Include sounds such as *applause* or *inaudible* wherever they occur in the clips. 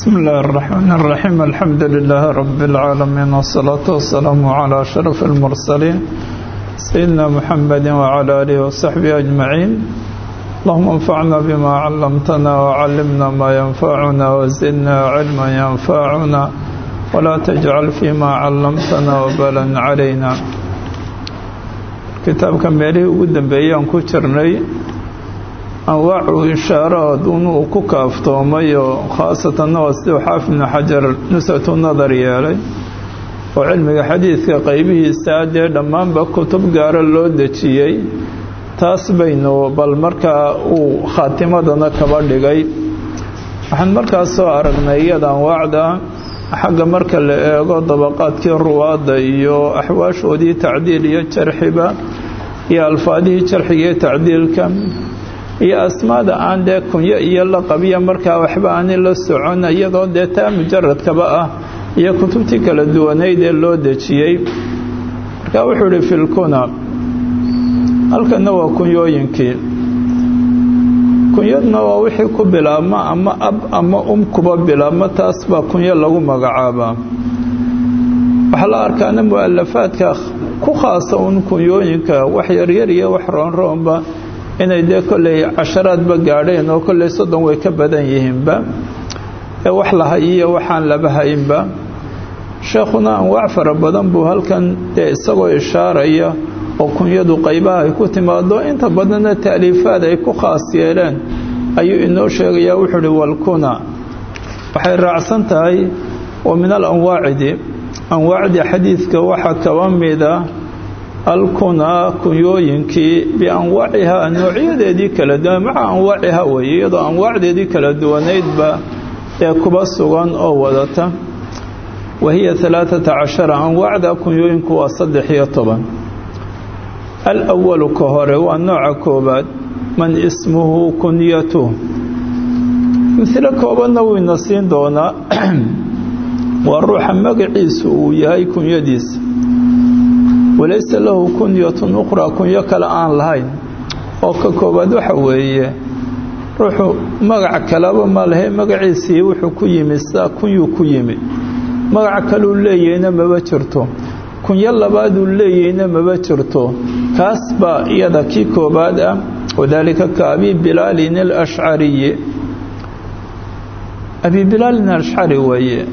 بسم الله الرحمن الرحيم الحمد لله رب العالمين والصلاة والسلام على أشرف المرسلين سيدنا محمد وعلى آله وصحبه أجمعين اللهم انفعنا بما علمتنا وعلمنا ما ينفعنا وزدنا علما ينفعنا ولا تجعل فيما علمتنا وبلا علينا kitaabka meelihii ugu dambeeyey aan ku jirnay anwaacu ishaaraad inuu ku kaaftoomay oo khaasatan waa siduu xaafid ibnu xajar nusatu nadar yeelay oo cilmiga xadiidka qaybihiisa dee dhammaanba kutub gaara loo dejiyey taas baynu bal markaa uu khaatimadana kaba dhigay. Waxaan markaas soo aragnay iyada anwaacda xagga marka la eego dabaqaadkii ruwaadda iyo axwaashoodii tacdiil iyo jarxiba iyo alfaadihii jarxiga iyo tacdiilka iyo asmaada aan dee kunyo iyo laqabiya markaa waxba aani la socon iyadoo dee taa mujaradkaba ah iyo kutubtii kala duwanayd ee loo dejiyey. Markaa wuxuu ihi filkuna. Halkana waa kunyooyinkii. Kunyadna waa wixii ku bilaabma ama ab ama um kuba bilaabma taas baa kunyo lagu magacaabaa. Waxaa la arkaana mu'alafaadka ku khaasa un kunyooyinka wax yaryar iyo wax roonroonba inay dee kolley casharaadba gaadheen oo kolley soddon way ka badan yihiinba ee wax la hayiyo waxaan laba hayinba sheekhuna anwaac fara badan buu halkan dee isagoo ishaaraya oo kunyadu qaybaha ay ku timaado inta badanna taaliifaad ay ku khaas yeeleen ayuu inoo sheegayaa wuxuu uhi walkuna waxay raacsan tahay wa min alanwaacidi. Anwaacdii xadiidka waxaa kaba mida alkunaa kunyooyinkii bianwaacihaa noocyadeedii kala duwan. Maca anwaacihaa weeye? Iyadoo anwaacdeedii kala duwanaydba ee kuba sugan oo wadata. Wa hiya alaaata cashara anwaacda kunyooyinku waa saddex iyo toban. Alawalu ka hore waa nooca koobaad man ismuhu kunyatuh mislo koobanna wuyna siin doonaa. *clears throat* Waa ruuxa magaciisu uu yahay kunyadiisa walaysa lahu kunyatun ukhraa kunyo kale aan lahayn. Oo ka koobaad waxa weeye ruuxu magac kaleba ma lahe magaciisii wuxuu ku yimi sidaa ku yimi. Magac kaluu leeyahayna maba jirto. Kunyo labaaduu leeyahayna maba jirto. Kaas baa iyada kii koobaad ah wadaalika ka abi bilaalin alashcariyi abi bilaalin alashcari weeye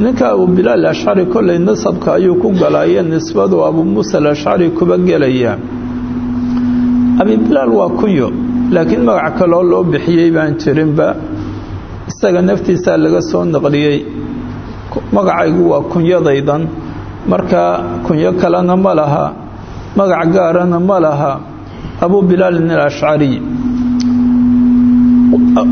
ninka abu bilaal ashcari kolley nasabka ayuu ku galaayo nisbadu abu muusa alashcari kuba gelaya abi bilaal waa kunyo laakiin magac kaloo loo bixiyey baan jirinba isaga naftiisaa laga soo naqliyey. Magacaygu waa kunyadaydan markaa kunyo kalena ma laha magac gaarana ma laha. Abu bilaalin alashcariy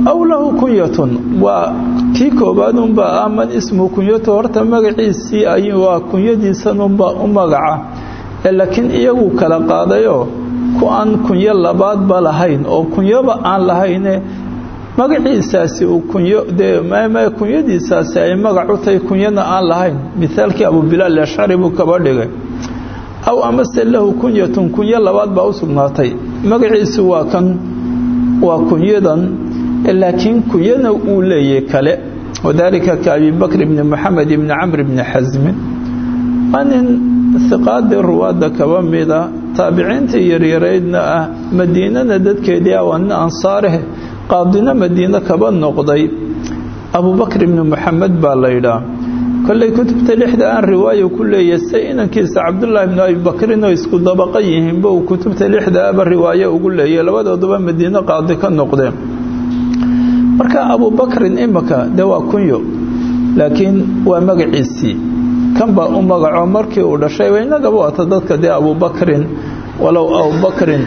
aw lahu kunyatun waa kii koobaadunbaa ah man ismu kunyatu horta magaciisii waa kunyadiisanunbaa u magaca laakiin iyagu kala qaadayoo ku aan kunyo labaadba lahayn oo kunyoba aan lahayne magaciisaasi uu kunyo dee kunyadiisaasi ay magac u tahay kunyana aan lahayn mithaalkii abu bilaal ashcari buu kaba dhigay aw amase lahu kunyatun kunyo labaad baa u sugnaatay waa kan waa kunyadan laakiin kunyana uu leeyahy kale. Wadaalika ka abi bakr ibni moxamed ibni camr ibni xasmin waa nin hiqaadii ruwaadda kaba mida taabiciintii yaryaraydna ah madiinana dadkeedii ah waa nin ansaareh qaadina madiine kaba noqday. Abubakr ibni moxamed baa laydhaa kolley kutubta lixda aan riwaayo ku leeyahay se inankiisa cabdullaahi ibnu abibakrin oo isku dabaqa yihiinba uu kutubta lixdaaba riwaayo ugu leeyahy labadooduba marka abubakrin imika dee waa kunyo laakiin waa magaciisii. Kan baa u magaco markii uu dhashay inagaba waata dadka dee abubakrin walow abubakrin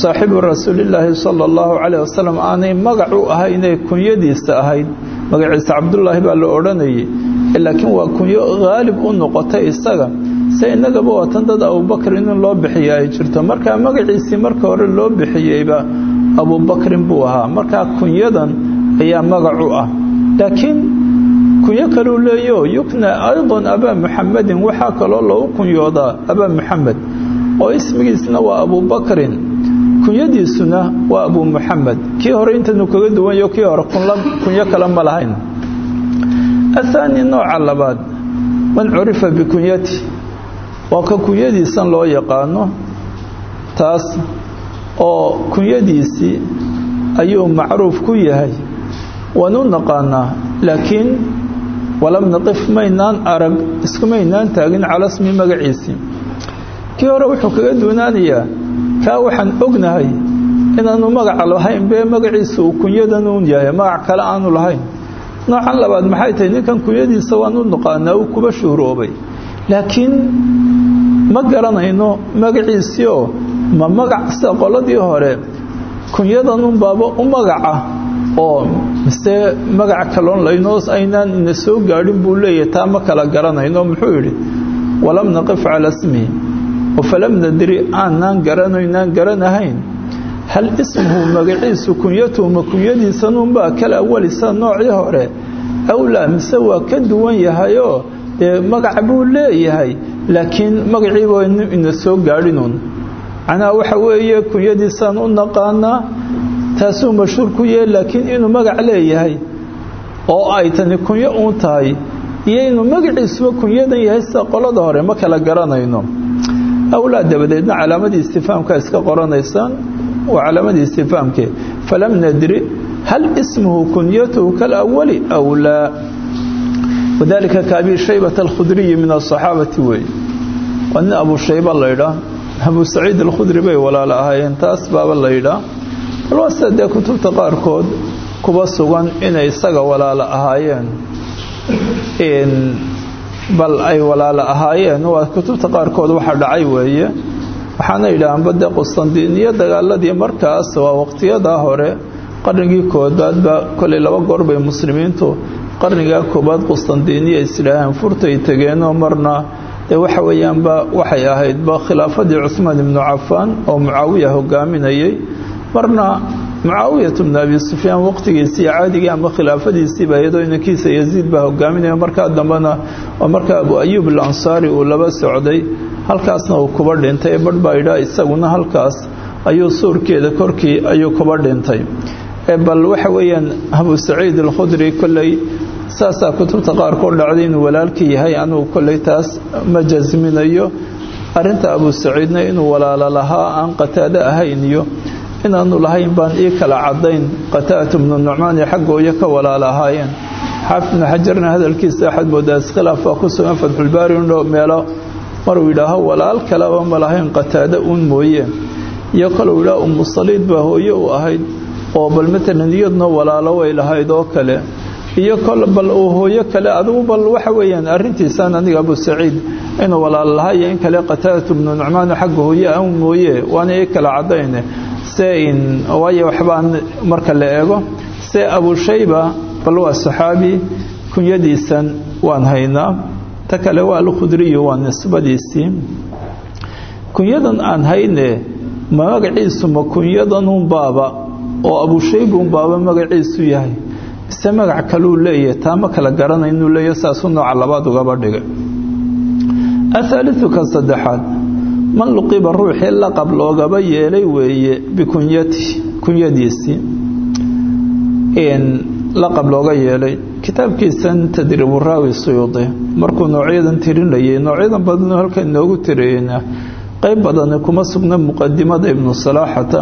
saaxibu rasuulillaahi sala allahu caleyh wasalam aanay magac u ahaynay kunyadiisa ahayd. Magaciisa cabdullaahi baa la odhanayay laakiin waa kunyo haalib u noqotay isaga. Se inagaba waatan dad abubakrin in loo bixiya ay jirto markaa magaciisii hore loo bixiyeyba abubakrin buu ahaa. Markaa kunyadan ayaa magac u ah. Laakiin kunyo kaluu leeyo yukna aydan abaa muxamedin waxaa kaloo loogu kunyoodaa abaa muxamed oo ismigiisna waa abubakrin kunyadiisuna waa abu muxamed kii hore intanu kaga duwanyo kii hore kunyo kale ma lahayn. Athaani nooca labaad man curifa bikunyati waa ka kunyadiisan loo yaqaano taas oo kunyadiisii ayuu macruuf ku yahay. Waanu naqaanaa laakiin walam naqif maynaan arag iskumaynaan taagin cala smi kii hore wuxuu kaga duunaanayaa kaa waxaan ognahay inaanu magaca lahayn bee magaciisa uu kunyadanun yahay magac kale aanu lahayn. Noocan labaad maxay tahay ninkan kunyadiisa waanu naqaanaa uu kuba shuhroobay. Laakiin ma garanayno magaciisii oo ma magac sida qoladii hore kunyadanun baaba u magaca oo mise magac kaloon laynoos aynaan ina soo gaadhin buu leeyahay taa ma kala garanayno muxuu yidhi walam naqif calaa smihi falam nadri aanaan garanaynaan garanahayn. Hal ismuhu magaciisu kunyatuhu ma kunyadiisanunbaa kala awalisa noocii hore? Awlaa mise waa ka duwan yahayoo? Dee magac buu leeyahay laakiin magaciiba ina soo gaadhinuun macnaha waxa weeye kunyadiisaan u naqaanaa taasuu mashhuur ku yahay laakiin inuu magac leeyahay oo ay tani kunyo uun tahay iyo inuu magaciisuba kunyadan yahay sida qolada hore ma kala garanayno. Awlaa dabadeedna calaamadii istifaamka iska qoranaysaan waa calaamadii istifaamke. Falam nadri hal ismuhu kunyatuhu kalawali aw laa wadalika kaabi shaybata alkhudriyi min asaxaabati weeye waa nin abu shayba laydhaa abu saciid alkhudri bay walaalo ahaayeen taas baaba laydhaa bal waa sida dee kutubta qaarkood kuba sugan inay isaga walaalo ahaayeen. Bal ay walaalo ahaayeen waa kutubta qaarkood waxa dhacay weeye. Waxaana yidhaahaan badde qustandiiniyo dagaaladii markaas waa waqtiyadaa hore qarnigii koobaadba kolay laba goor bay muslimiintu qarnigaa koobaad qustandiiniya isdhaaheen furtay tegeenoo marna dee waxa weeyaanba waxay ahaydba khilaafadii cuhmaan ibnu cafaan oo mucaawiya hogaaminayay marna mucaawiyat bnu abi sufyaan waqtigiisii caadigii ama khilaafadiisiiba iyadoo inankiisa yaziid baa hogaaminaya markaa dambena oo markaa abu ayuub alansaari uu laba socday halkaasna uu kuba dhintay. Idhaa isaguna halkaas ayuu suurkeeda korkii ayuu kuba dhintay. Bal waxa weeyaan abu saciid alkhudri kolley saasaa kutubta qaarkood dhacday inuu walaalkii yahay anugu kolley taas ma jasminayo. Arinta abu saciidna inuu walaalo lahaa aan qataado ahayn iyo inaanu lahayn baan ii kala cadayn qataatu bnu nucmaan iyo xaggooyo ka walaalo ahaayeen. Xaafid ibnu xajarna hadalkiisa axad moodaa iskhilaaf baa ku sugan fatxulbaari indho meelo. Maruu yidhaaho walaal kaleba ma lahayn qataado uun mooye. Iyo koluu yidhaha umu saliid baa hooye u ahayd. Oo bal matalan walaalo way lahayd oo kale iyo bal uu hooyo kale adigu bal waxa weeyaan arrintiisaan aniga abu saciid inuu walaalo lahaa in kale qataadatu bnu nucmaan xagga hooye an mooye waana ii kala cadayne. Se waayo waxbaan marka la eego se abu shayba bal waa saxaabi kunyadiisan waan haynaa. Ta kale waa alkhudriyu waa nisbadiisii. Kunyadan aan hayne ma magaciisu ma kunyadanun baaba oo abushaybuun baaba magaciisu yahay ise magac kaluu leeyahay taa kala garanay inuu leeyahy saasuu nooca labaad ugaba dhigay. Athaaliu ka saddexaad man luqiba ruuxii laqab loogaba yeelay weeye bikunyati kunyadiisii laqab looga yeelay. Kitaabkiisan tadriibu raawi suyuudi markuu noocyadan tirinayay noocyadan badan halka inoogu tiriyeyna qayb badani kuma sugna muqadimada ibnu salaaxata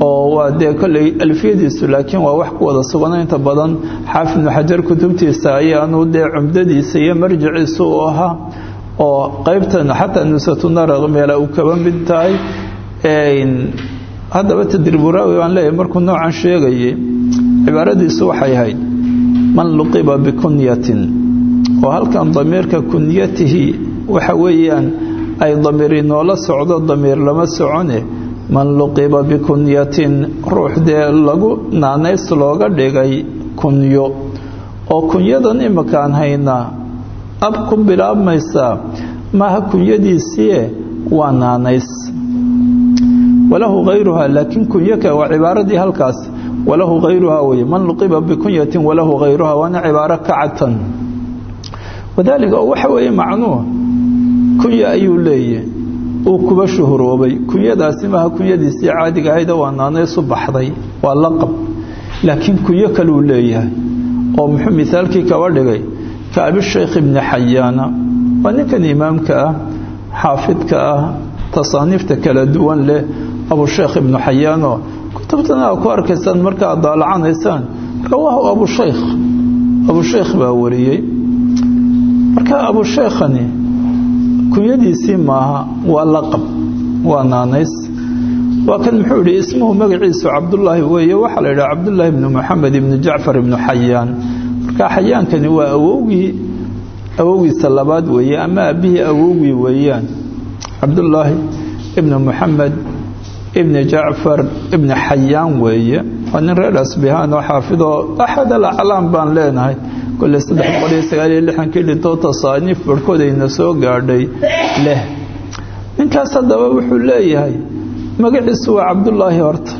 oo waa dee kolley alfiyadiisu laakiin waa wax ku wada sugana inta badan. Xaafid ibnu xajar kutubtiisa ayaanu dee cumdadiisa iyo marjiciisa u ahaa oo qaybtan xataa nusatunar meela uu kaba mid tahay. Haddaba tadriiburaawi baan leeyahay markuu noocan sheegayay cibaaradiisu waxay ahayd man luqiba bikunyatin. Oo halkan damiirka kunyatihi waxa weeyaan ay damiir inoola socdo damiir lama socone man luqiba bikunyatin ruux dee lagu naanays looga dhigay kunyo. Oo kunyadan imakaan haynaa ab ku bilaabmaysaa maaha kunyadiisiie waa naanays. Walahu hayruhaa laakiin kunyaka waa cibaaradii halkaas. Walahu hayruhaa weye man luqiba bikunyatin walahu hayruhaa waana cibaaro ka oo waxa weeye macnuu kunya ayuu leeyahy uu kuba shuhuroobay. Kunyadaasi maaha kunyadiisii caadiga ahayda waa naanays u baxday waa laqab. Laakiin kunyo kaluu leeyahay oo muxuu mithaalkii kaba dhigay ka abisheekh ibni xayaana waa ninkan imaamka ah xaafidka ah tasaaniifta kala duwan leh abusheekh ibnu xayaano kutubtana aa ku arkaysaan markaad daalacanaysaan rawaahu abusheykh abusheekh baa wariyey. Marka abusheekhani kunyadiisii maaha waa laqab waa naanays. Waa kan muxuu yidhi ismuhu magaciisu cabdullaahi weeye waxaa la yidhaha cabdullaahi ibnu moxamed ibnu jacfar ibnu xayaan. Marka xayaankani waa awowgii awowgiisa labaad weeye ama aabihii awowgii weeyaan. Cabdullaahi ibnu moxamed ibni jacfar ibni xayaan weeye. Waa nin reer asbihaan oo xaafidoo axad alaclaam baan leenahay kole saddex boqol iyo sagaal iyo lixankii dhintoo tasaaniif barhkoodayna soo gaadhay leh. Ninkaas haddaba wuxuu leeyahay magaciisu waa cabdullaahi horta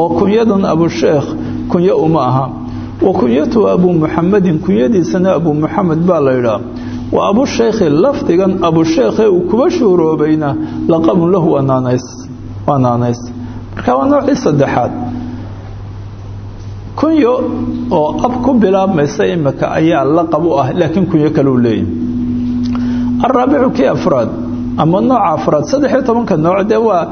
oo kunyadan abusheekh kunyo uma aha. Wa kunyatuhu abuu muxamedin kunyadiisana abuu muxamed baa la ydhaa wa abusheekhi lafdigan abusheekhe uu kuba shuuroobayna laqabun lahu waa naanays marka waa noocii saddexaad kunyo oo ab ku bilaabmaysa imika ayaa laqab u ah laakiin kunyo kaleu leeyahy araabicu kii afraad ama nooca afraad saddexiyo tobanka nooc dee waa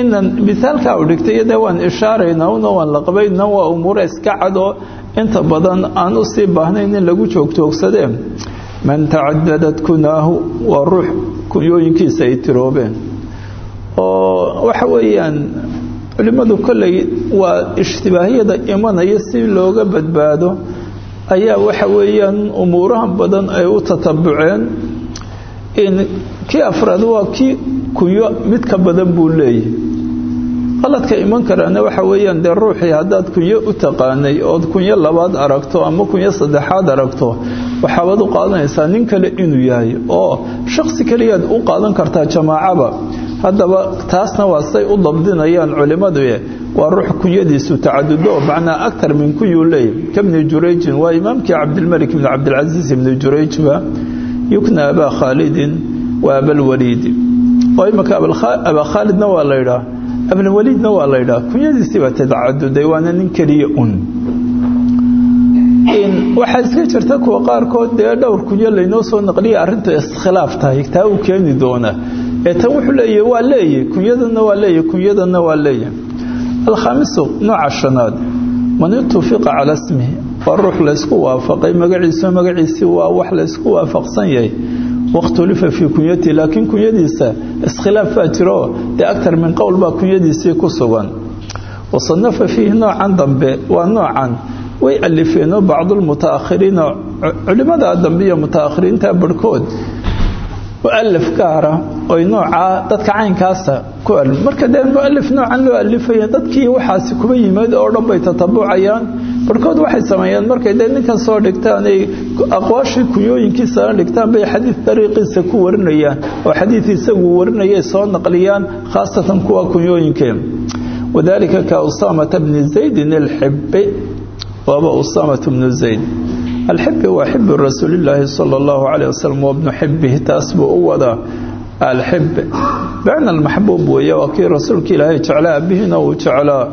inan mithaalkaa u dhigtay iyo dee waan ishaaraynaa una waan laqabaynaa waa umuura iska cad oo inta badan aan u sii baahnayn in lagu joogjoogsadee man tacadadad kunaahu waa ruux kunyooyinkiisa ay tiroobeen. Oo waxa weeyaan culimmadu kolley waa ishtibaahiyada imanaya si looga badbaado. Ayaa waxa weeyaan umuurahan badan ay u tatabuceen kii afraad waa kii kunyo mid ka badan buu leeyahy qaladka iman karaana waxa weeyaan dee ruuxii haddaad kunyo u taqaanay ood kunyo labaad aragto ama kunyo saddexaad aragto waxaabaad u qaadanaysaa nin kale inuu yahay oo shaksi keliyaad u qaadan kartaa jamaacaba haddaba taasna waa say u dabdinayaan culimmadu waa ruux kunyadiisu tacadudo macnaa aktar min kunyuu leeyahy kabni jurayjin waa imaamkii cabdilmalik ibni cabdilcasiis ibni jurayjba yukna abaa khaalidin wa abalwaliidi oo imika abaa khaalidna waa la ydhaa abalwaliidna waa la ydhaa kunyadiisii baa tacaduday waana nin keliya un. Waxaa iska jirta kuwa qaarkood dee dhowr kunyo laynoo soo naqliya arrinta iskhilaaf tahay taa uu keeni doona ee tan wuxuu leeyahy waa leeyahy kunyadanna waa leeyahy kunyadanna waa leeyahy alkhaamisu nooca shanaad. Man itufiqa calaa ismihi waa ruux laysku waafaqay magaciisu magaciisii waa wax laysku waafaqsan yahay. Wakhtulifa fii kunyatihi laakiin kunyadiisa iskhilaaf baa jiro dee min qowl baa kunyadiisii ku sugan. Wasanafa fiihi noocan dambe waa noocan. Way alifeenoo bacdulmutaakhiriina culimada dambe iyo mutaakhiriinta barhkood mualif gaara oy noocaa dadka caynkaasa ku alif. Marka dee mualif noocan loo alifaya dadkii waxaasi kuba yimaad oo dhan bay tatabucayaan. Barhkood waxay sameeyeen markay dee ninkan soo dhigtaan ay aqwaashii kunyooyinkiisana dhigtaan bay xadiid dariiqiisa ku warinayaan oo xadiid isagu warinayay soo naqliyaan khaasatan kuwa kunyooyinkee wadalika ka usaamata bni zaydin alxibi waaba usaamatu bnu zayd alxibi waa xibi rasuulilaahi sala allahu caleyh wasalam wa bnu xibihi taas buu u wadaa alxib bicna almaxbuub weeye waa kii rasuulka ilaahay jeclaa abihiina uu jeclaa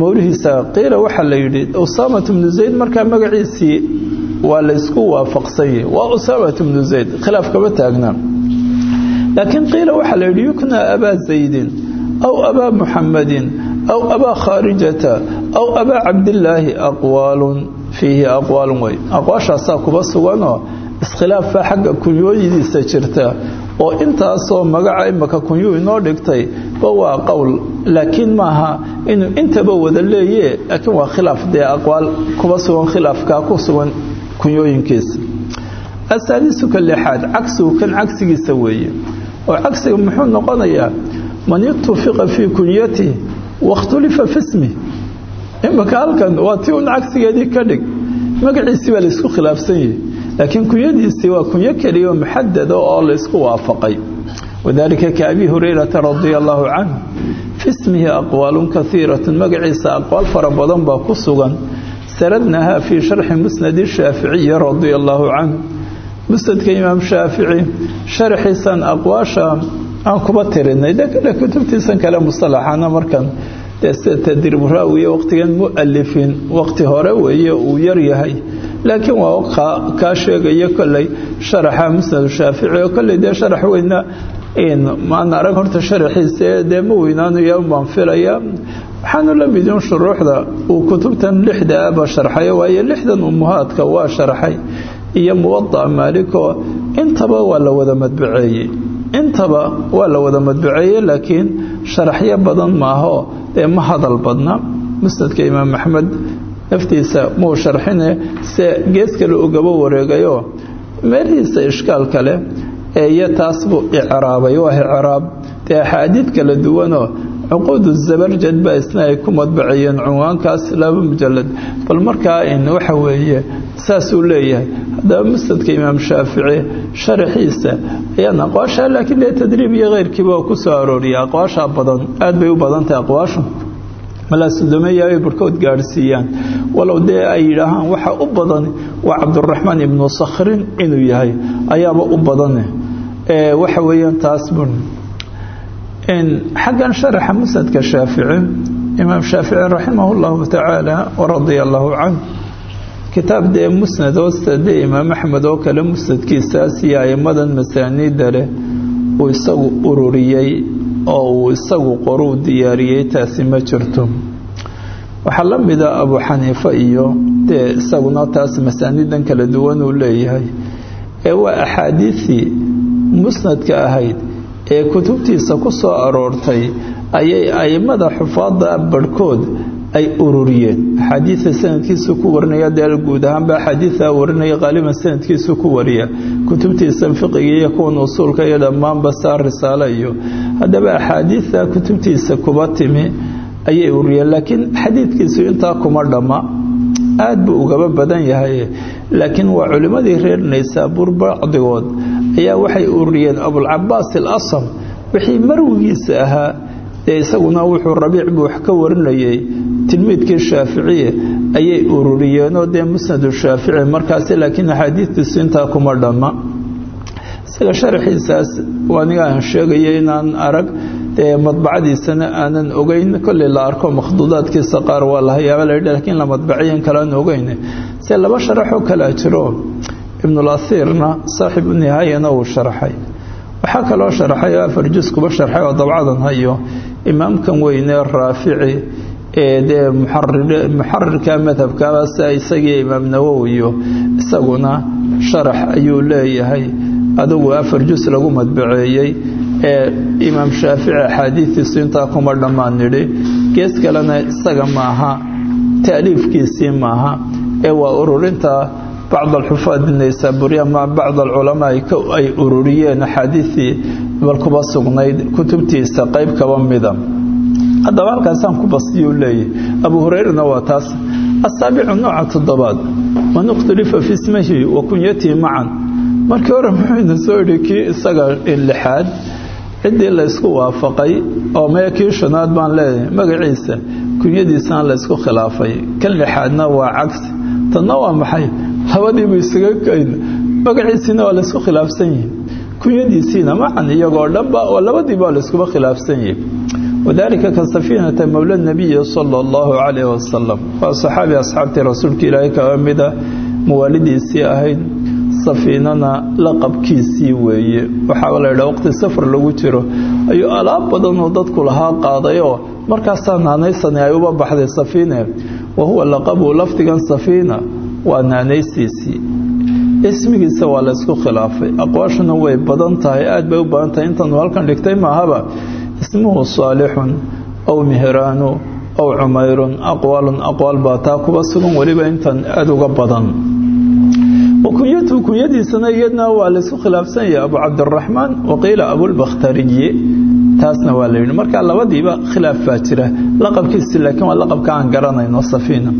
mawlihiisa qiila waxaa la yidhi usaamatu bnu zayd markaa magaciisii waa laysku waafaqsanyay waa usaamatu bnu zayd khilaaf kama taagna laakiin qiila waxaa la yidhi yuknaa abaa zaydin aw abaa muxamadin aw abaa khaarijata aw abaa cabdillaahi aqwaalun fiihi aqwaalun wey aqwaashaasaa kuba suganoo iskhilaafbaa xagga kunyooyadiisa jirta oo intaasoo magaca imaka kunyuu inoo dhigtay ba waa qowl. Laakiin maaha inuu intaba wada leeye laakiin waa khilaaf dee aqwaal kuba sugan khilaafkaa ku sugan kunyooyinkiisa. Asaadisu ka lixaad cagsigu kan cagsigiisa weeye. Oo cagsiga muxuu noqonayaa man itufiqa fii kunyati wakhtulifa fi ismi imaka halkan waa tii un cagsigeedii ka dhig. Magaciisii baa laysku khilaafsan yahay. Laakiin kunyadiisii waa kunyo keliya muxadada oo laysku waafaqay. Wadalika ka abi hurayrata radia allaahu fi ismihi aqwaalun kaiiratun magaciisa aqwaal fara badan baa ku sugan. Saradnaha fii sharxi musnadi shaaficiyi radia allaahu musnadka imaam shaafici sharxiisan aqwaasha aan kuba tirinay kutubtiisan kale musalaxana markan dee sida tadriib raawiye waqtigan mualifin waqti hore weeye uu yaryahay laakiin waa kaa sheegaya kolley sharaxa musnad shaafici oo kolley dee sharax weyna maan arag horta sharaxiisa dee ma weynaanaya baan filaya waxaanu la midin shuruuxda uu kutubtan lixda aba sharxayo waayo lixdan umuhaadka waa sharxay. Iyo muwadac maalikoo intaba waa la wada madbaceeyey intaba waa la wada madbaceeyey laakiin sharaxyo badan maaho dee ma hadal badna musnadka imaam axmed naftiisa muu sharxine se gees kale ugaba wareegayo meelihiisa ishkaal kale iyo taas buu icraabay waa icraab. Dee axaadiid kala duwanoo cuquudu zabarjad baa isna ay ku madbaciyeen cunwaankaas laba mujalad bal markaa waxa weeye saasuu leeyahay. Haddaba musnadka imaam shaafici sharaxiisa ayaan aqwaashaa laakiin dee tadriib iyo keyrkiiba ku soo arooriya. Aqwaashaa badan aad bay u badan tahay aqwaashu. Malaasudomeya ay barhkood gaadhsiiyaan walow dee ay yidhaahaan waxa u badan waa cabduraxmaan ibnu sakhrin inuu yahay. Ayaaba u badane. Waxa weeyaan taas bun xaggan sharaxa musnadka shaafici imaam shaafici raximah llahu tacaala waradia allahu canh kitaab dee musnad hoosta dee imaam axmed oo kale musnadkiisaas iyo aimadan masaaniida leh uu isagu ururiyey oo uu isagu qoruu diyaariyey taasi ma jirto waxaa la mida abu xaniifa iyo dee isaguna taas masaanidan kala duwan uu leeyahay ee musnadka ahayd ee kutubtiisa ku soo aroortay ayay aimada xufaada barhkood ay ururiyeen. Axaadiida sanadkiisu ku warinaya dee guud ahaanba axaadiida warinaya qaaliban sanadkiisu ku wariya. Kutubtiisa fiqiga iyo kuwan usuulka iyo dhammaanba saa risaale iyo. Haddaba axaadiida kutubtiisa kuba timi ayay ururiyeen laakiin xadiidkiisu intaa kuma dhamma aad buu ugaba badan yahay laakiin waa culimmadii reer naysaabuur bacdigood ayaa waxay ururiyeen abulcabaas alasam wixii marwigiisa ahaa dee isaguna wuxuu rabiic buu wax ka warinayay tilmiidkii shaaficiye ayay ururiyeenoo dee musnadu shaafici markaasi laakiin axaadiidtiisu intaa kuma dhamma. Isaga sharaxiisaas aniga aan sheegaya inaan arag madbacadiisana aanan ogeyn kolley la arko makhduudaadkiisa qaar waa la hayaaba la la madbaciyan kale aan ogeyn se laba sharaxoo kalea jiro ibnulasiirna saaxibu nihaayana uu sharxay. Waxaa kaloo sharxay oo afar jus kuba sharxay oo dabcadan hayo. Imaamkan weynee raafici ee dee muxarirka madhabkaba sia isagii imaam nawowiyo isaguna sharax ayuu leeyahay. Adigu afar jus lagu madbaceeyey ee imaam shaafici axaadiistiisu intaa kuma dhammaan nidhi. Gees kalena isaga maaha taaliifkiisii maaha ee ururinta bacd alxufaad naysaburi ama bacd alculamaa ay ururiyeen axaadiistii bal kuba sugnayd kutubtiisa qayb kaba mida haddaba halkaasaan ku basiyuu leeyahy abu hureyrana waa taas asaabicu nooca toddobaad man ikhtalifa fi ismihi wa kunyatii macan markii hore muxuuna soo idhi kii isaga lixaad ciddii laysku waafaqay oo mee kii shanaad baan leeyahay magaciisa kunyadiisana laysku khilaafay kan lixaadna waa cagsi tanna waa maxay labadiibu isaga kayn magaciisiina waa laysku khilaafsan yihi kunyadiisiina macan iyagoo dhanba oo labadiiba waa layskuba khilaafsan yihi wadalika ka safiinata mowla nabiyi sala allahu calayh wasalam waa saxaabi asxaabtii rasuulka ilaahay kaba mida muwaalidiisii ahayd safiinana laqabkiisii weeye. Waxaaba la yidhaha waqti safar lagu jiro. Ayuu alaab badanoo dadku lahaa qaadayoo markaasaa naanaysani ay uba baxday safiine. Wa huwa laqabu lafdigan safiina waa naanaysiisii ismigiisa waa laysku khilaafay. Aqwaashuna way badan tahay aad bay u badan tahay. Intanu halkan dhigtay maahaba. Ismuhu saalixun aw mihraanu aw cumayrun aqwaalun aqwaal baa taa kuba sugan weliba intan aada uga badan. Wakunyatu kunyadiisana iyadna waa laysku khilaafsan yahay abu cabdiraxmaan waqiila abulbakhtariyi taasna waa la yidhi. Marka labadiiba khilaaf baa jira. Laqabkiisi laakiin waa laqabka aan garanayno safiina.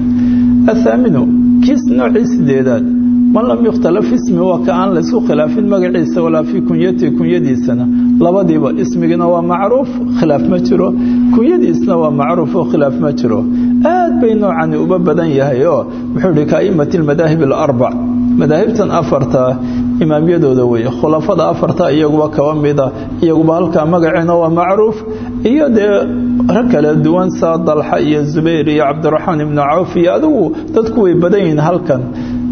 Athaaminu kiis noocii sideedaad man lam yukhtalaf ismi waa ka aan laysku khilaafin magaciisa walaa fii kunyatii kunyadiisana. Labadiiba ismigina waa macruuf khilaaf ma jiro. Kunyadiisna waa macruuf oo khilaaf ma jiro. Aad bay noocani uba badan yahay oo muxuu ihi kaa'imati almadaahib alarbac madaahibtan afarta imaamyadooda weeye. Khulafada afarta iyaguba kaba mida iyaguba halkaa magaceena waa macruuf. Iyo dee rag kala duwan saa dalxa iyo zubayr iyo cabdiraxmaan ibnu cawf iyo dadku way badan yihiin halkan.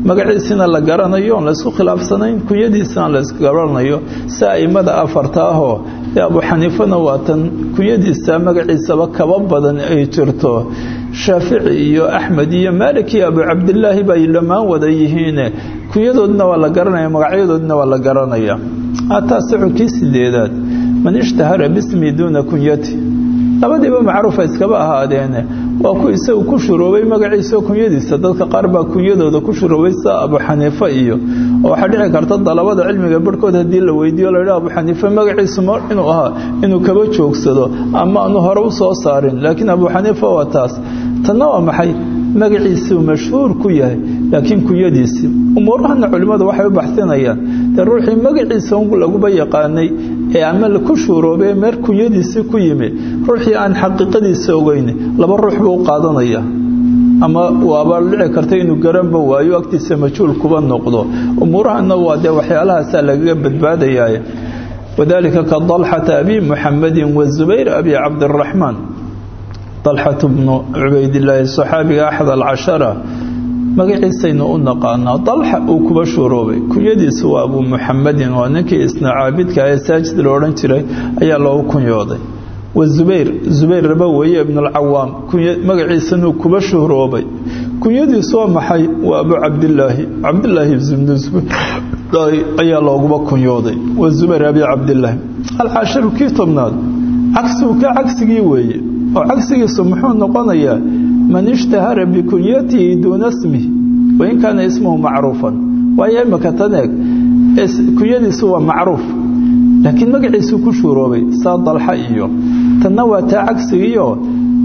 Magaciisina la garanayo oon laysku khilaafsanayn kunyadiisina laysku garanayo. Si aimada afarta abu xaniifana waa tan kunyadiisa magaciisaba kaba badan ay jirto. Shaafici iyo axmed iyo maalik iyo abu cabdilaahi bay dhammaan wada yihiine kunyadoodna waa la garanaya magacyadoodna waa la garanaya. Ataasicu kii sideedaad man ishtahara bismi duuna kunyati labadiiba macruufa iskaba ahaadeene. Waa ku isagu ku shuroobay magaciisa kunyadiisa. Dadka qaar baa kunyadooda ku shuroobay sida abu xaniife iyo waxaa dhici karta dalabada cilmiga barhkood haddii la weydiiyo la yidhaha abu xaniife magaciisu ma inuu ahaa inuu kaba joogsado ama aanu hore u soo saarin. Laakiin abu xaniife waa taas. Tanna waa maxay? Magaciisuu mashhuur ku yahay laakiin kunyadiisii umuurahana culimmadu waxay u baxsinayaan dee ruuxii magaciisa un laguba yaqaanay ee ama ku shuuroobee meer kunyadiisii ku yimi ruuxii aan xaqiiqadiisa ogeyn laba ruux buu qaadanaya. Ama waaba dhici karta inuu garanba waayo agtiisa majhuul kuba noqdo. Umuurahana waa dee waxyaalahaasaa lagaga badbaadayaa wadalika ka dalxata abi muxamedin wazubayr abi cabdiraxmaan dalxatu bnu cubaydilaahi saxaabiga axad alcashara magaciisaynu u naqaanaa dalxa uu kuba shuuroobay. Kunyadiisu waa abu muxamedin waa ninkii isna caabidka ee saajid odhan jiray ayaa loogu kunyooday. Wazubayr zubayr raba weeye ibnulcawaam magaciisanuu kuba shuhroobay kunyadiisu waa maxay? Waa abu cabdilaahi cabdilaahi zubayr ayaa looguba kunyooday. Wazubayr abi cabdilaahi alcaashiru kii tobnaad cagsigu ka cagsigii weeye oo cagsigiisu muxuu noqonayaa man ishtahara bikunyatihi duuna smih wain kaana ismuhu macruufan. Waayo imaka taneeg kunyadiisu waa macruuf. Laakiin magaciisuu ku shuuroobay saa dalxa iyo tanna waa taa cagsigiio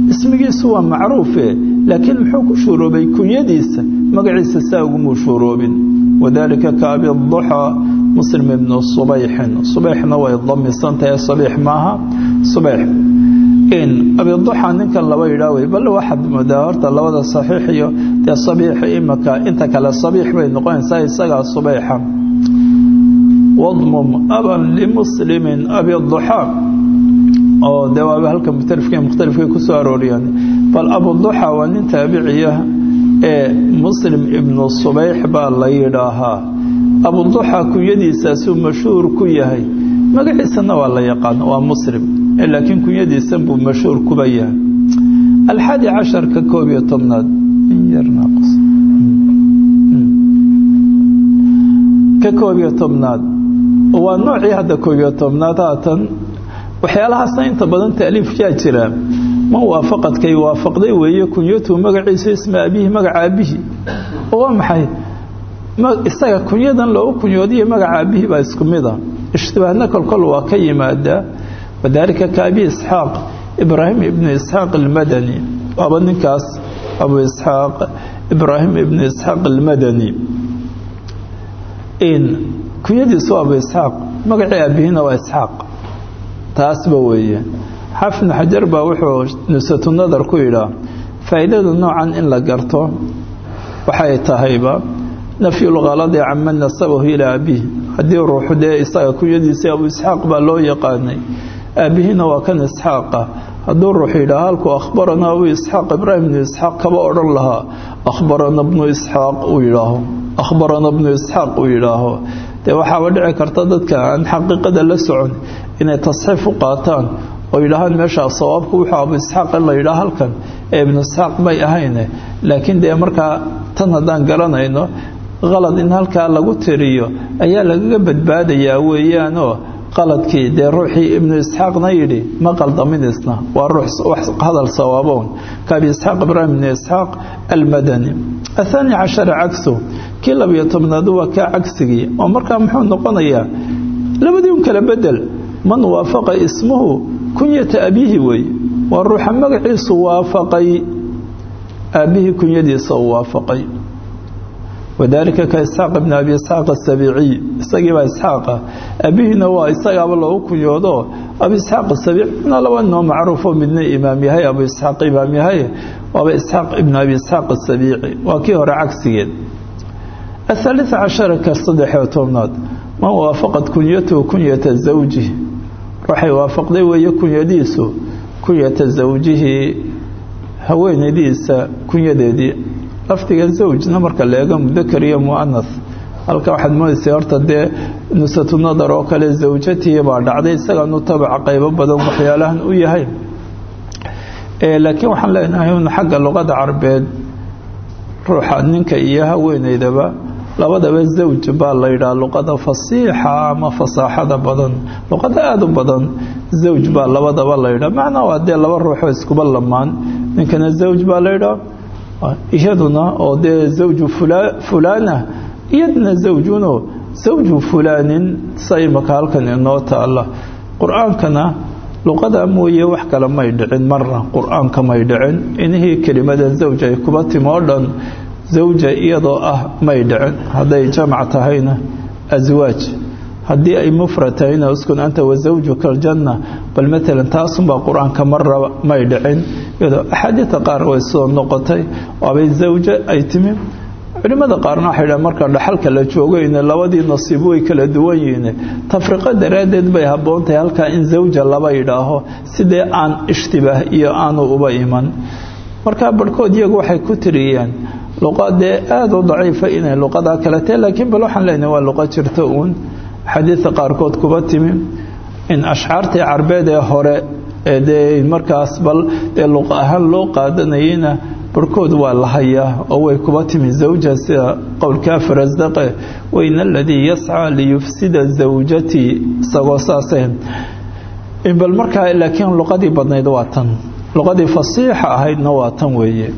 ismigiisu waa macruufe laakiin muxuu ku shuuroobay kunyadiisa? Magaciisa saa ugumuu shuuroobin. Wadaalika ka abiduxaa muslim ibnu subayxin. Subayxna way abiduxa ninkan laba yidhaa wey bal waxaad moodaa horta labada saxiix iyo dee sabiix imaka inta kale sabiix bay noqonaysaa isagaa subayxa wadmum aban limuslimin abiduxa oo dee halka mukhtalifka mukhtalifkay ku soo arooriyaan. Bal abuduxa waa nin taabiciya ee muslim ibnu subayx baa la yidhaahaa. Abuduxa kunyadiisaasuu mashhuur ku yahay. Magaciisana waa la yaqaano waa muslim laakiin kunyadiisan buu mashhuur kuba yahay alxaadi cashar ka koob iyo tobnaad ka koob iyo tobnaad. Waa noocii hadda koob iyo tobnaad haatan waxyaalahaasna inta badan taaliifkaa jira. Man waafaqadkay waafaqday weeye kunyatuhu magaciisu isma abihi magaca abihi waa maxay? Isaga kunyadan loogu kunyoodiyo magaca abihi baa isku mida ishtibaahna kolkol waa ka yimaadaa wadaalika ka abi isxaaq ibraahim ibnu isxaaq almadani waaba ninkaas abu isxaaq ibraahim ibnu isxaaq almadani kunyadiisu abu isxaaq magacii aabihina waa isxaaq taasba weeye xaafid ibnu xajar baa wuxuu nusatu nadar ku yidhaa faa'iidada noocan in la garto waxay tahayba nafyulkaladi caman nasabahu ilaa abihi haddii ruuxu dee isaga kunyadiisii abu isxaaq baa loo aabihina waa kan isxaaqa. Hadduu ruux yidhaha halku akhbarana abu isxaaq ibraahim bnu isxaaq kaba odhan lahaa. Akhbarana bnu isxaaq uu yidhaaho. Akhbarana bnu isxaaq uu yidhaaho. Dee waxaaba dhici karta dadka aan xaqiiqada la socon inay tasxiif u qaataan oo yidhaahaan meeshaa sawaabku wuxuu abu isxaaq in la yidhaha halkan ee ibnu isxaaq may ahayne. Laakiin dee markaa tan haddaan garanayno qalad in halkaa lagu tiriyo ayaa lagaga badbaadayaa weeyaanoo qaladkii dee ruuxii ibnu isxaaqna yidhi ma qaldaminaysna waa ruux hadal sawaaboon kaabi isxaaq ibraahim ibnu isxaaq almadani athaani cashara cagsu kii labiyo tobnaadu waa kaa cagsigii oo markaa muxuu noqonayaa labadii un kala bedel man waafaqa ismuhu kunyata abiihi weeye waa ruuxa magaciisu waafaqay. Aabbihii kunyadiisa uu waafaqay wadaalika ka isxaaq ibn abi isxaaq asabiiciy isagiibaa isxaaqa abihiina waa isagaaba loogu kunyoodo abu isxaaq asabiic na laba noo macruufo midna imaam yahay abu isxaaq imaam yahay waaba isxaaq ibn abi isxaaq asabiici waa kii hore cagsigeed athaalita cashara ka saddexiyo tobnaad man waafaqad kunyatuhu kunyata zawjihi waxay waafaqday weeye kunyadiisu kunyata zawjihi haweenaydiisa kunyadeedii lafdiga zawjna marka la eego mudakar iyo mu'anath halka waxaad moodaysay horta dee nusatu nadar oo kale zawjatii baa dhacday isagaanu tabaca qaybo badan waxyaalahan u yahay. Laakiin waxaan leenahay un xagga luqada carbeed ruuxa ninka iyo haweeneydaba labadaba zawj baa la yidhaha luqada fasiixa ama fasaaxada badan. Luqada aada u badan zawj baa labadaba la yidhaha. Macnaa waa dee laba ruuxoo iskuba lamaan. Ninkana zawj baa la yidhaha iyaduna oo dee zawju fulaana iyadna zawjuno zawju fulaanin sa imaka halkan inoo taala qur'aankana luqada mooye wax kale may dhicin marna qur'aanka may dhicin inihii kelimada zawj ay kuba timi oo dhan zawja iyadoo ah may dhicin. Hadday jamac tahayna aswaaj haddii ay mufrad tahayna uskun anta wa zawjuka aljanna. Bal maalan taasunbaa qur'aanka marraba may dhicin. Iyadoo axaadiidta qaar way soo noqotay. Waabay zawja ay timi. Culimmada qaarna waxay dhahan marka dhaxalka la joogayne labadii nasiib way kala duwan yihiin. Tafriqo daraaddeed bay habboon tahay halkaa in zawja laba yidhaaho sidee aan ishtibaah iyo aanu uba iman. Marka barhkood iyagu waxay ku tiriyeen luqadee aada u daciifa inay luqadaa kale laakiin bal waxaan leenahay waa luqa jirta uun xadiidka qaarkood kuba timi in ashcaartii carbeed ee hore ee dee markaas bal dee luqa ahaan loo qaadanayeyna barhkood waa la hayaa oo way kuba timi zawja sida qowlkaa farasdaqe wayna aladii yascaa liyufsida zawjatii isagoo saasay. Bal markaa laakiin luqadii badnayd waa tan luqadii fasiixa ahaydna waa tan weeye.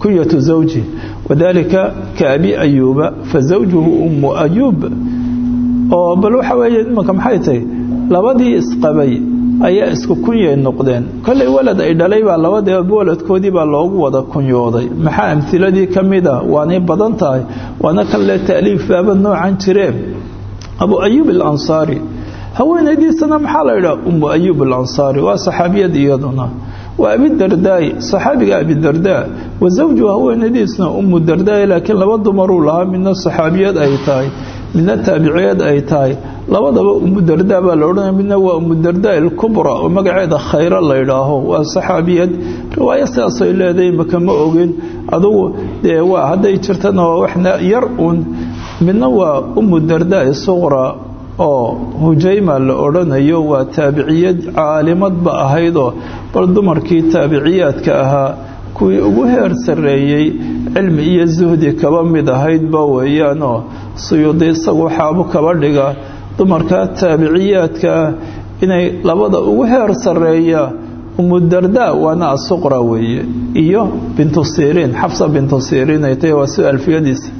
Kunyatu zawji wadalika ka abi ayuuba fa zawjuhu ummu ayuub oo bal waxa weeye imanka maxay tahay? Labadii isqabay ayaa isku kunyay noqdeen. Kollay walad ay dhalay baa labadee waladkoodii baa loogu wada kunyooday. Maxaa amhiladii ka mida waanay badan tahay. Waana kanle taaliif baaba noocan jireen. Abu ayuub alansaari haweenaydiisana maxaa la yidhaha ummu ayuub alansaari waa saxaabiyad iyaduna. Waa abidardaai saxaabiga abidardaa wa zawju haweenaydiisna ummu dardaai laakiin laba dumaruu lahaa midna saxaabiyad ay tahay midna taabiciyad ay tahay. Labadaba umudardaa baa la odhanaya midna waa umudardaa ilkubra oo magaceeda khayro la ydhaaho waa saxaabiyad riwaayo sidaasay leedahay maka ma ogin. Adugu dee waa hadday jirtana waa wax yar uun. Midna waa umudardaa suqra oo hujayma la odhanayo waa taabiciyad caalimadba ahaydoo bal dumarkii taabiciyaadka ahaa kuwii ugu heer sarreeyey cilmi iyo suhdi kaba mid ahaydba weeyaanoo suyuudi isagu waxaabu kaba dhiga. Dumarka taabiciyaadkaa inay labada ugu heer sarreeya umudardaa waana asuqra weeye. Iyo bintu siriin xafsa bintu siriin ay tahay waa si alfiyadiisa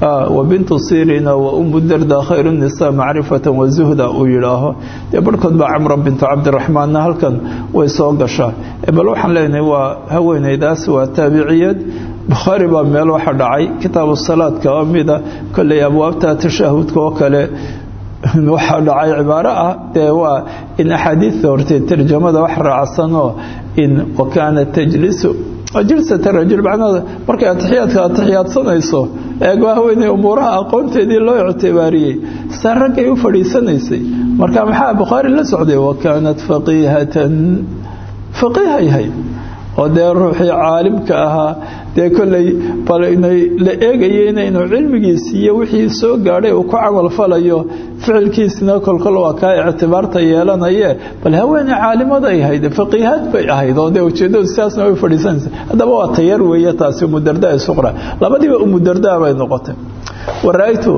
wa bintu siriina wa umu darda khayru nisaa macrifatan wa zuhda uu yidhaaho dee barhkood baa camra bintu cabdiraxmaanna halkan way soo gashaa. Bal waxaan leenahay waa haweenaydaas waa taabiciyad bukhaari baa meel waxa dhacay kitaabu salaad kaba mida kolley abwaabta tashaahudka oo kale. *laughs* Waxaa dhacay cibaaro ah dee waa in axaadiidta hortee tarjamada wax raacsanoo in wakaana tajlisu jilsata rajul macnaha markay atixiyaadka atixiyaadsanayso eegoo haweeney umuuraha aqoonteedii loo ictibaariyey saa raggay u fadhiisanaysay. Marka maxaa bukhaari la socday? Wakaanat faqiihatan. Faqiihayahay oo dee ruuxii caalimka ahaa dee kolley bal la eegayeyna inuu cilmigiisi iyo wixii soo gaadhay uu ku camal falayo ficilkiisina kolkol waa kaa ictibaarta yeelanaye. Bal haweeney caalimada ay ahayd faqiihaad bay ahayd oo dee ujeeddadu sidaasna way fadhiisanaysa. Haddaba waa tayar weeye taasi umudardaa suqra. Labadiiba umudardaa bay noqotay. Waraaytu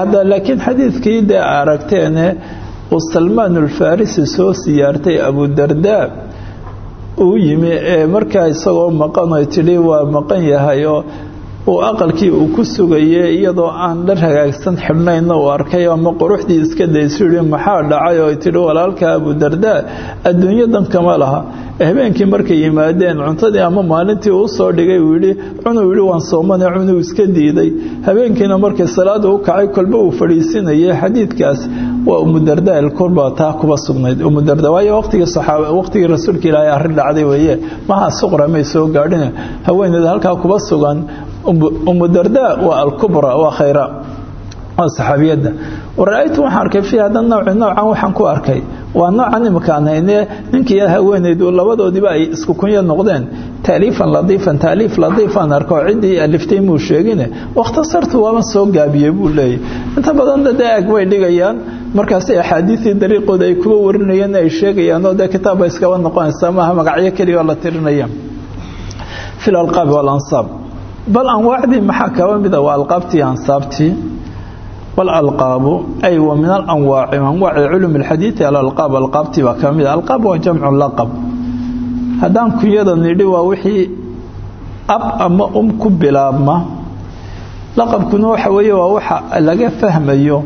hadda laakiin xadiidkii dee aragteene uu salmaan ulfarisi soo siyaartay abudardaa uu yimi ee markaa isagoo maqan ay tidhi waa maqan yahay oo uu aqalkii uu ku sugayey iyadoo aan dhar hagaagsan xidhnayna uu arkay ama quruxdii iska daysu yihi maxaa dhacay? Oo tidhi walaalka abudardaa adduunyadan kama laha habeenkii markay yimaadeen cuntadii ama maalintii uu soo dhigay uu yidhi cunuu yidhi waan soomane cunuu iska diiday. Habeenkiina markay salaada u kacay kolba uu fadhiisinayay xadiidkaas waa umudardaa ilkurba taa kuba sugnayd. Umudarda waayo waqtigii rasuulka ilaahay arrin dhacday weeye. Maha suqra may soo gaadhin haweeneeda halkaa kuba sugan. Umudardaa waa alkubra waa khayra waa saxaabiyadda. Wara-aytu waxaan arkay fii hadda nooci noocan waxaan ku arkay. Waa noocan imkaan hayne ninkii haweenaydu labadoodiiba ay isku kunya noqdeen. Taaliifan ladiifan taaliif ladiifan arko ciddii aliftay muu sheegine. Wakhtasartu waama soo gaabiyey buu leeyahy inta badan dee ag way dhigayaan. Markaasi axaadiisii dariiqooda ay kuwa warinayeen ay sheegayaan oo dee kitaabba iskaba noqonaysaa maaha magacyo keliya oo la tirinaya. Fi lalqaabi walansaab bal anwaacdii maxaa kaba mida waa alqaabtii ansaabtii walalqaabu ay wa min alanwaaci anwaaci culum alxadiidi alalqaab alqaabtii baa kaba mida alqaab waa jamcu laqab. Haddaan kunyada nidhi waa wixii ab ama um ku bilaabma. Laqabkuna waxa weeye waa waxa laga fahmayo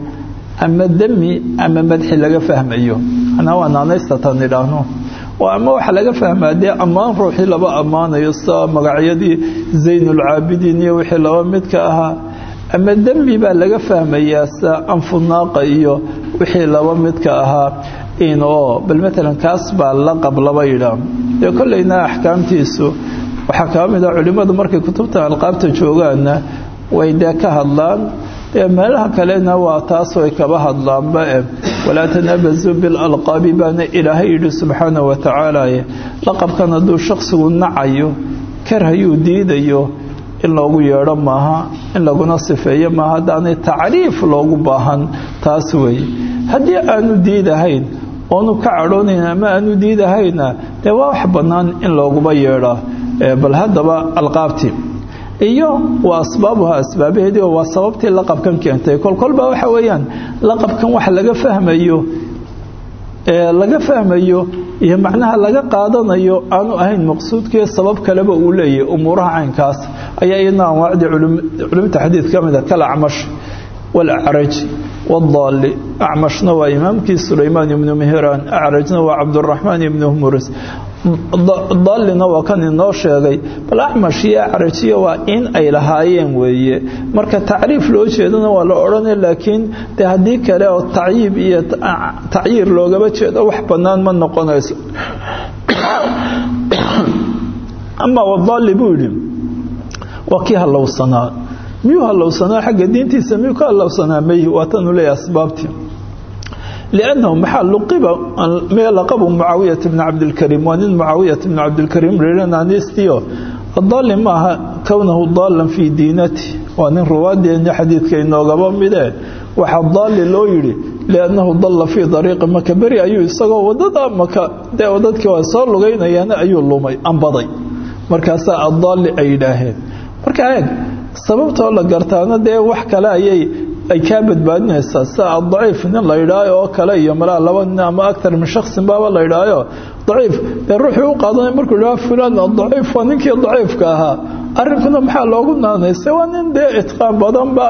ama demi ama madxi laga fahmayo. Anaa waa naanaystatan idhaahno. Ama waxa laga fahmaa dee ammaan ruuxii laba ammaanayo sida magacyadii zaynulcaabidiin iyo wixii laba midka ahaa ama dembi baa laga fahmayaa sida anfunaaqa iyo wixii laba midka ahaa in oo bal matalan kaas baa laqab laba yidhaa dee kollayna axkaamtiisu waxaa kaa mid ah culimmadu markay kutubta alqaabta joogaanna way dee ka hadlaan meelaha kalena waa taas ay kaba hadlaanba e walaa tanabasuu bilalqaabi baana ilaahay yidhi subxaana wa tacaala laqabkan hadduu shaksigu nacayo karhayuu diidayo in loogu yeedho maaha in laguna sifeeyo maaha haddaanay tacriif loogu baahan taas weeye haddii aanu diidahayn oonu ka cadhoonayn ama aanu diidahayna dee waa wax bannaan in looguba yeedhaa bal haddaba alqaabtii. Iyo waa asbaabuha asbaabaheedii oo waa sababtii laqabkan keentay. Kolkolba waxa weeyaan laqabkan wax laga fahmayo laga fahmayo iyo macnaha laga qaadanayo aanu ahayn maqsuudkii sabab kaleba uu leeyahay umuuraha caynkaas ayaa iyadna anwaacdii culumta xadiid ka mida kal acmash walacraj wadaali acmashna waa imaamkii sulaymaan ibnu mehraan acrajna waa cabduraxmaan ibnu muris daalina waa kan inoo sheegay bal acmash iyo acrajiya waa in ay lahaayeen weeye. Marka tacriif loo jeedana waa la odhanaya laakiin de kale oo tacyiib iyo tacyiir loogaba jeedo wax bannaan ma noqonayso. *coughs* Ama wadaali buu yidhi waa kii hallowsanaa miyuu hallowsanaa xagga diintiisa miyuu ka hallowsanaa mayhi waa tanuu leeyahay asbaabtii لأنه محل لقب ما لقب معاوية بن عبد الكريم وأن معاوية بن عبد الكريم رينا نيستيو الضال معها كونه ضالا في دينته وأن رواد أن حديث كأنه قبل مده وحضال لو يري لأنه ضل في طريق مكة بري أيو يسقى ودد مكة ده ودد كواسار لغينا يعني أيو اللومي أنبضي مركاسا marka eeg sababtoo la gartaana dee wax kale ayay ay kaa badbaadinaysaa. Sida daciif nin la yidhaayo oo kale iyo malaa laba nin ama agar min shaksin baaba la yidhaayo daciif. Dee ruuxii u qaadanay markuu yidhaha fulaan daciif waa ninkii daciifka ahaa. Arrinkuna maxaa loogu naanaysa waa nin dee itqaan badanba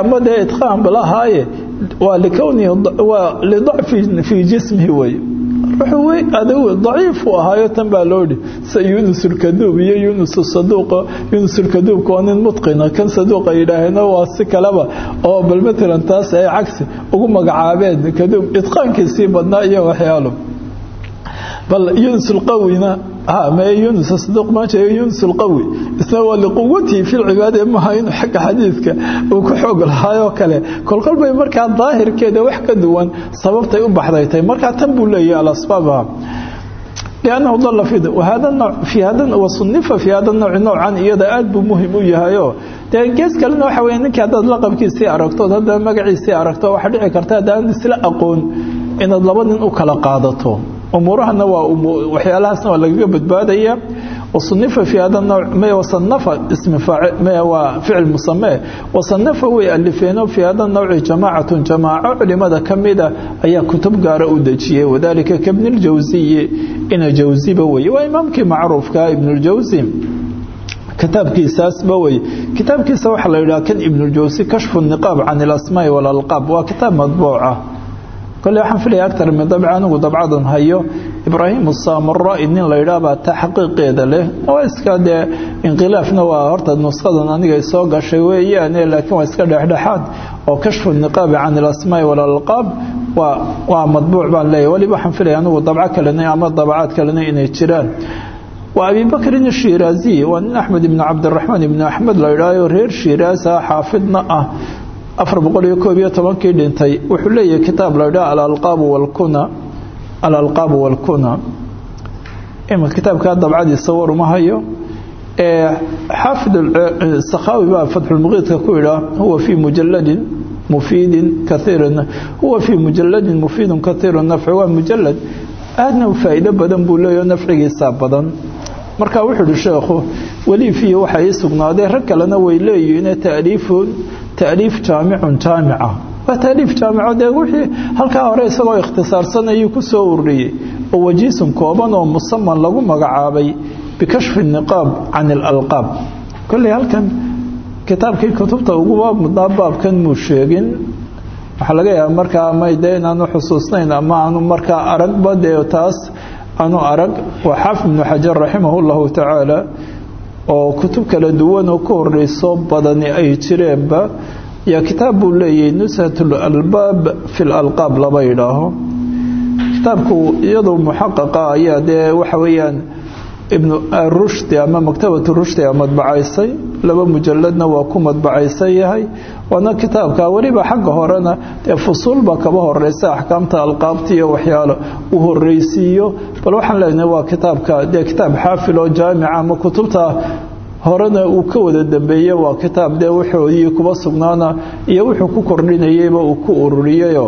ama dee itqaanba lahaaye waa likownihi waa lidacfi fii jismihi weye wuxuu wey adigu daciif u ahaayo tan baa loo dhi sida yunus ulkaduub iyo yunus saduuq yunus ulkaduubka waa nin mutqina kan saduuqa yidhaaheen waa si kaleba oo bal taas ay cagsi ugu magacaabeen kaduub itqaankiisii badnaa iyo waxyaalo. Bal yunus ulqawina ha mae yunus saduuq ma jeeyo yunus ulqawi isna waa liquwatihi fi lcibaada maha inuu xagga xadiidka uu ku xoog lahaayoo kale kolkol bay markaa daahirkeeda wax ka duwan sababtay u baxday tahay markaa tan buu leeyahay alasbaabaha لأنه ضل في وهذا النوع في هذا وصنف في هذا النوع نوعا iyada aad buu muhim u yahayo de gees kalena waxa weeye ninka hadaad laqabkiisii aragto hadda magaciisii aragto waxa dhici karta hadaan isla aqoon inaad laba nin u kala qaadato umuurahana waxyaalahaasna waa lagaga badbaadaya. Wasanifa fii hada nooc m wasanafa ismi waa ficil musamee wasanafa way alifeeno fii hada nawci jamaacatun jamaaco culimada ka mida ayaa kutub gaara u dejiyey. Wadaalika kabniljawsiyi ina jawsiba weye waa imaamkii macruufka ibnuljawsi kitaabkiisaasba wey kitaabkiisa waxaa la yidhaha kan ibnuljawsi kashfu niqaab can ilasmaai walalqaab waa kitaab madbuuc كل waxaan filaya aktar min dabca anigu dabcadan hayo. Ibraahim usaamara nin la yidhaahbaa ta xaqiiqeeda leh. Waa iska dee inqilaafna waa horta nusqadan aniga soo gashay weeyaane laakiin waa iska dhexdhexaad. Oo kashfu niqaabi can ilasmaai walalqaab. Waa madbuuc baan leeyahay. Weliba waxaan filaya anigu dabco kalena ama dabacaad kalena inay jiraan. Waa abi bakrin shiraazi waa nin axmed ibni cabdiraxmaan ibni axmed la yidhaaho reer shiraasa xaafidna ah afar boqol iyo koob iyo tobankii dhintay wuxuu leeyahay kitaab la yidhaha alalqaabu walkuna alalqaabu walkuna. Ima kitaabkaa dabcadiisa war uma hayo. Xaafid sakhaawi baa fatxulmuqiidka ku yidhaa huwa fii mujaladin mufiidin kaiirin huwa fii mujaladin mufiidun kaiiru nafci waa mujalad aadna faa'iido badan buu leeyaho nafcigiisa badan. Marka wuxuu uhi sheekhu weli fiihi waxaa ii sugnaaday rag kalena way leeyihiin taaliifun taaliif jaamicun jaamica waa taaliif jaamico dee wixii halkaa hore isagoo ikhtisaarsanayuu ku soo ururiyey oo wajiisun kooban oo musaman lagu magacaabay bikashfi niqaab can ilalqaab kolley halkan kitaabkii kutubta uguba mudnaa baabkan muu sheegin waxaa laga yaaba markaa ama dee inaanu xusuusnayn ama aanu markaa aragba dee taas aanu arag waa xaafid ibnu xajar raximah llahu tacaala oo kutub kala duwan oo ka horeyso badani ay jireenba yaa kitaab buu leeyahay nushat lalbaab fi lalqaab laba yidhaaho. Kitaabku iyadoo muxaqaqa ayaa dee waxa weeyaan ibnu rushdi ama maktabatu rushdi a madbacaysay laba mujaladna waa ku madbacaysan yahay waana kitaabka weliba xagga horena dee fusuulba kaba horeysa axkaamta alqaabta iyo waxyaalo uu horeysiiyo bal waxaan leenahay waa kitaabka dee kitaab xaafil oo jaamica ama kutubta horena uu ka wada dambeeye waa kitaab dee wuxoodii kuba sugnaana iyo wuxuu ku kordhinayeyba uu ku ururiyeyo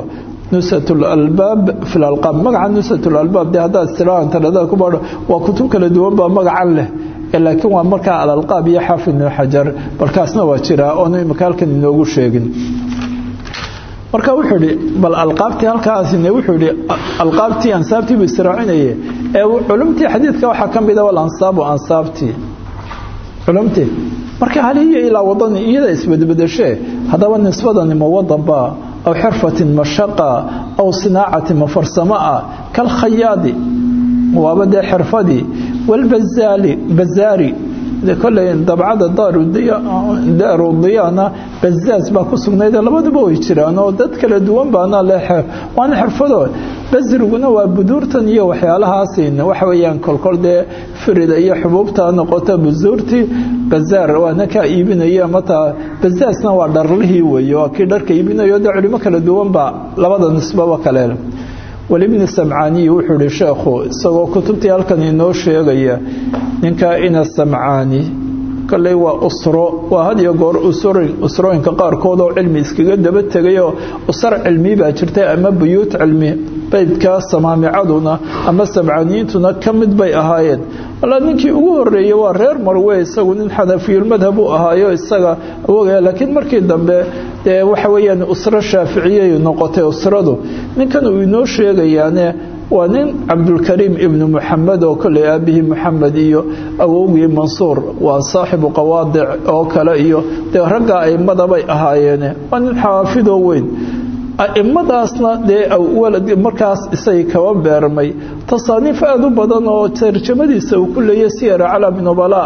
nusat lalbaab fi lalqaab magaca nusat lalbaab dee haddaad istiraantanada ku baadho waa kutub kala duwan baa magacan leh laakiin waa markaa alalqaab iyo xaafid ibnu xajar balkaasna waa jiraa oonu imika halkan inoogu sheegin. Marka wuxuu ihi bal alqaabtii halkaasine wuxuu ihi alqaabtii ansaabtii buu israacinaye ee culumtii xadiidka waxaa ka mida walansaabu ansaabtii. Culumtii. Marka halihiyo ilaa wadani iyada isbedbedeshee haddaba nisbadani ma wadanba aw xirfatin mashaqa aw sinaacatin ma farsamoa kalkhayaadi waaba dee xirfadii walbazaali bazaari kolley dabcada daarudiyana bazaaz baa ku sugnayd labaduba way jiraan oo dad kala duwan baana le waana xirfado basriguna waa buduurtan iyo waxyaalahaasn waxa weyaan kolkol dee firida iyo xubuubta noqota busuurtii bazaar waana kaa iibinaya mataa bazaasna waa dharlihii weeye waa kii dharka iibinayo dee culimo kala duwan baa labada nisbaba kale walibni samcaaniyi wuxuu ihi sheekhu isagoo kutubtii halkan inoo sheegaya ninkaa ina samcaani kolley waa usro waa had iyo goor usrooyinka qaarkood oo cilmi iskaga daba tegayoo usar cilmi baa jirtay ama buyuut cilmi beydka samaamicaduna ama samcaaniyiintuna ka bay ahaayeen. Walla ninkii ugu horeeyey waa reer marwe isagu nin xanafiyulmadhab u ahaayo isaga awogaya laakiin markii dambe waxa weeyaan usro shaaficiyay noqotay usradu. Ninkan uu inoo sheegayaane waa nin cabdulkariim ibnu muxamed oo kolley aabihii muxamed iyo awowgii mansuur. Waa saaxibu qawaadic oo kale iyo dee ragga aimadabay ahaayeene waa nin xaafidoo weyn. Aimadaasna dee markaas isay kaba beermay tasaaniif aada u badan oo tarjamadiisa uu ku leeya siyara calami nubala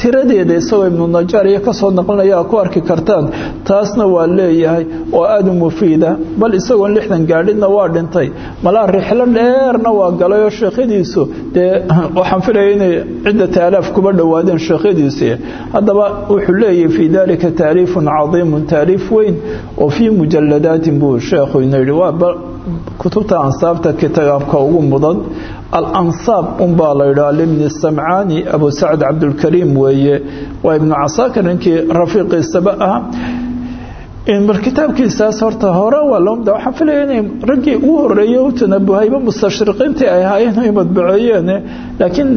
tiradeeda isagoo ibnu najaar iyo ka soo naqlinaya ku arki kartaan taasna waa leeyahay oo aada u mufiida bal isagoon lixdan gaadhidna waa dhintay. Malaa rixlo dheerna waa galay oo sheekhadiisu dee *laughs* waxaan filaya inay ciddata alaaf kuba dhowaadeen sheekhadiisi haddaba wuxuu leeyahay fii dalika taaliifun cadiimun taaliif weyn oo fii mujaladaatin buu sheekhu ina yidhi. Waa kutubta ansaabta kitaabka ugu mudan alansaab unbaa la yidhaha libni samcaani abu sacd cabdulkariim weeye. Waa ibnu casaakir ninkii rafiiqiisaba ah bal kitaabkiisaas horta hore waa loomda waxaan filaya raggii ugu horeeyey u tanabuhayba mustashriqiintii ay ahaayeen ay madbaceeyeen laakiin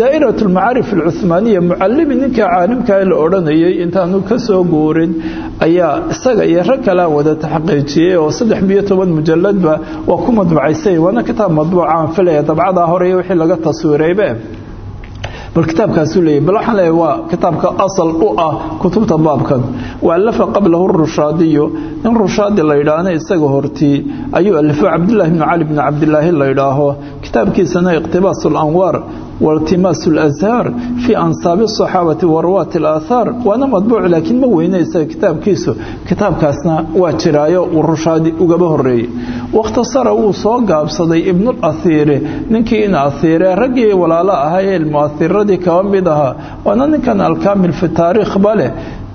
daa'irat almacaarif alcuhmaaniya mucalimi ninka caalimka la odhanayay intaanu ka soo guurin ayaa isaga iyo rag kalea wada taxqiijiyey oo saddex biyo toban mujaladba waa ku madbacaysay waana kitaab madbuuca filaya dabcadaa hore wixii laga taswiiraybe bal kitaabkaasuu leeyahy bal waxaan leeyahay waa kitaabka asal u ah kutubta baabkan. Waalafa qablahu rushaadiyu nin rushaadi la yidhaahna isaga hortii ayuu alifo cabdullahi bnu cali bni cabdilaahi la yidhaaho. Kitaabkiisana iqtibaas alanwaar والتماس الأزهار في أنصاب الصحابة وروات الآثار وأنا مطبوع لكن ما وينيسا كتاب كيسو كتاب كاسنا واترايو والرشادي وقبه الرئي واختصر وصوق بصدي ابن الأثير ننكي إن أثير رقي ولا لا هاي المؤثر ردي كوان بدها وأنا كان الكامل في التاريخ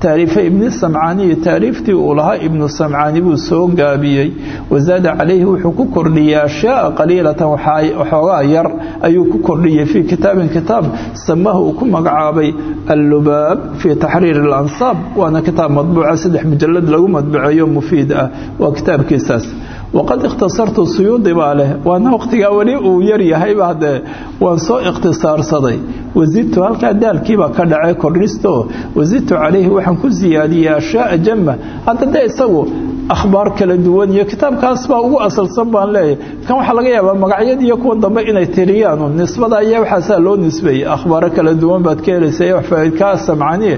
taariife ibni samcaaniyo taariiftii uu lahaa ibnu samcaani buu soo gaabiyey. Wazaada calayhi wuxuu ku kordhiyey ashyaaa qaliilatan waxoogaa yar ayuu ku kordhiyey fii kitaabin kitaab samaha uu ku magacaabay allubaab fii taxriir alansaab waana kitaab madbuuca saddex mujalad lagu madbuceeyo mufiid ah. Waa kitaabkiisaas waqad ikhtasartu suyuudi baa leh waana waqtigaa weli uu yar yahayba haddee waan soo ikhtisaarsaday wasidtu halkaa daalkiibaa ka dhacay kordhisto wasidtu calayhi waxaan ku siyaadiyey ashyaaa jama hadda dee isagu akhbaar kala duwan iyo kitaabkaas baa ugu asalsan baan leeyahay kan waxaa laga yaabaa magacyadii iyo kuwa dambe inay tiriyaanu nisbada ayaa waxaasaa loo nisbeeyey akhbaaro kala duwan baad ka helaysa wax faaidkaa samcaniye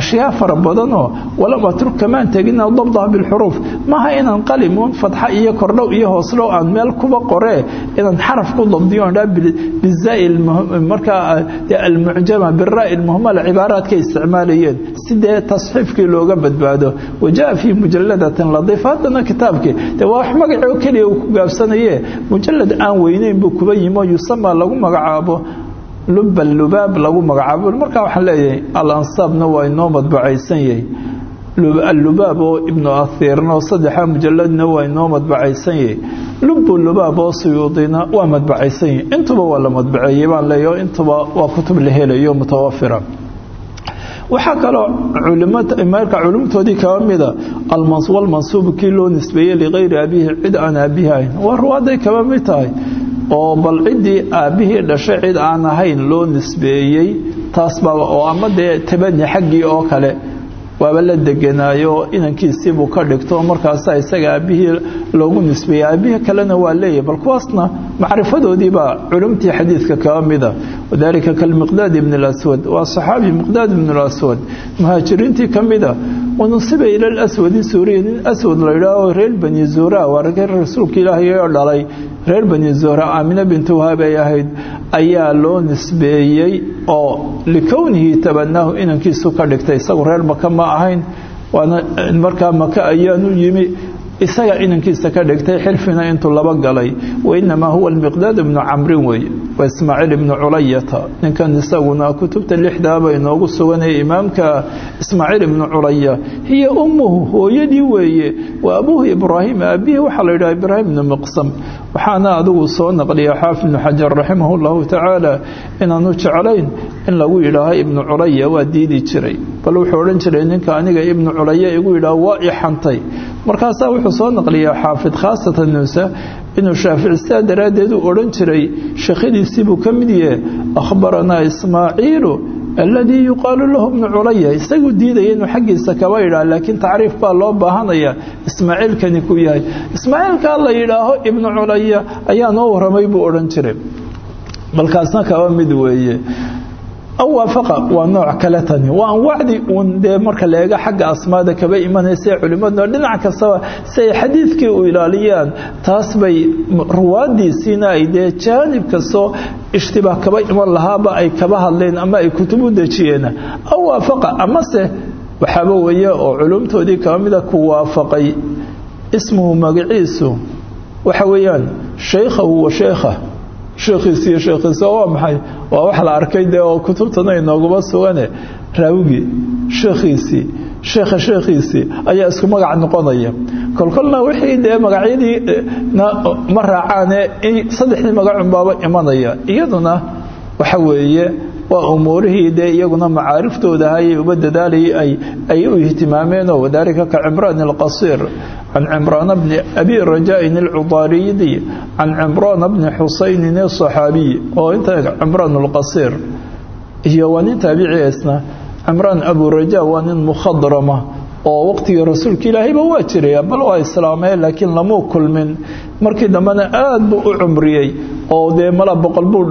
ashyaa fara badanoo walam atruk kamaan tegina dabdaha bilxuruuf maaha inaan qalimuun fadxa iyo kordhow iyo hooslow aan meel kuba qoree inaan xaraf ku dabdiyo dha bizai markaa almucjama biraa lmuhmala cibaaraadkay isticmaalayeen sidee tasxiifkii looga badbaado wajaa fii mujaladatin ladiifa haddana kitaabkii de waa wax magacoo keliya uu ku gaabsanaye mujalad aan weyneyn buu kuba yimo yusama lagu magacaabo luba lubaab lagu magacaabo. Markaa waxaan leeyahay alansaabna waa inoo madbacaysan yahay. Allubaab oo ibnu ahiirna oo saddexa mujaladna waa inoo madbacaysan yahay. Lubu lubaab oo suyuudina waa madbacaysan yahay. Intuba waa la madbaceeyey baan leeyaho intuba waa kutub la helayo mutawafira waxaa kaloo marka culumtoodii kaba mida walmansuubu kii loo nisbeeyey ligayri abihi cid aan aabihi ahayn. Waa ruwaaday kaba mid tahay oo bal ciddii aabbihii dhashay cid aan ahayn loo nisbeeyey taas baa oo ama dee tabani xaggii oo kale waaba la deganaayo inankiisiibuu ka dhigto markaasa isaga aabbihii loogu nisbeeyey. Aabbihii kalena waa leeyahy bal kuwaasna macrifadoodiibaa culumtii xadiidka kaba mida. Wadalika kalmiqdaad ibn اlaswad waa saxaabi miqdaad ibn اlaswad muhaajiriintii ka mida wanusiba ila laswadi suuriya nin aswad la yidhaaho reer bani zuura waa rasuulka ilaahay oo dhalay reer bani zuura aamina bintu wahaab ay ahayd ayaa loo nisbeeyey oo likownihi tabanaahu inankiisu ka dhigtay. Isagu reer maka ma ahayn waana markaa maka ayaanu yimi isaga inankiisa ka dhigtay xilfina intuu laba galay. Wainamaa huwa miqdaad ibnu camrin weeye waa ismaaciil ibnu culayata. Ninkan isaguna kutubta lixdaaba inoogu suganaya imaamka ismaaciil ibnu culaya hiya ummuhu hooyadii weeye. Waa abuuhu ibraahim aabihii waxaa la yidhaha ibraahim ibnu waxaana adigu soo naqliya xaafid ibnu xajar raximah llahu inaanu jeclayn in lagu yidhaaho ibnu culaya waa diidi jiray. Bal wuxuu odhan jiray ninka aniga ibnu culaya igu yidhaah waa i xantay. Markaasaa wuxuu soo naqliyaa xaafid khaasatan nuusa inuu shaafici sidaa daraaddeed uu odhan jiray sheekhadiisii buu ka mid yahe akhbaranaa ismaaciilu aladii yuqaalu lahu ibnu culaya isaguu diidaya inuu xaggiisa kaba yidhaah laakiin tacriif baa loo baahanaya ismaaciilkani ku yahay. Ismaaciilkaa la yidhaaho ibnu culaya ayaa noo waramay buu odhan jiray. Balkaasna kaba mid weeye aw waa nooc kale tani. Waa anwacdii uun dee marka la eego xagga asmaada kaba imanaysa culimmaduna dhinac kastaba si ay xadiidkii u ilaaliyaan taas bay ruwaadiisiina ay dee jaanib kastoo ishtibaah kaba iman lahaaba ay kaba hadleen ama ay kutub u dejiyeen aw waafaqa amase waxaaba weeye oo culumtoodii kaba mida ku waafaqay ismuhu magaciisu. Waxa weeyaan shaykhahu wa sheekha sheekhiisi iyo sheekhiisa waa maxay waa wax la arkay dee oo kutubtana inooguma sugane raawigii sheekhiisii sheekha sheekhiisii ayaa isku magac noqonaya kolkolna wixii dee magacyadii ma raacaane saddexdii magacunbaaba imanaya iyaduna waxa weeye waa umuurihii dee iyaguna macaariftooda hayay uba dadaalayay ay u ihtimaameenoo wadaalika ka cimraan alqasiir can cimraana bni abi rajaain alcudaariydi can cimraana bni xusaynin asaxaabiy oo inta cimraan alqasiir. Iyo waa nin taabiciisna cimraan abu rajaa waa nin mukhadrama oo waqtigii rasuulka ilaahayba waa jiraya bal waa islaameen laakiin lamuu kulmin. Markii dambena aad buu u cumriyey oo dee mala boqol buu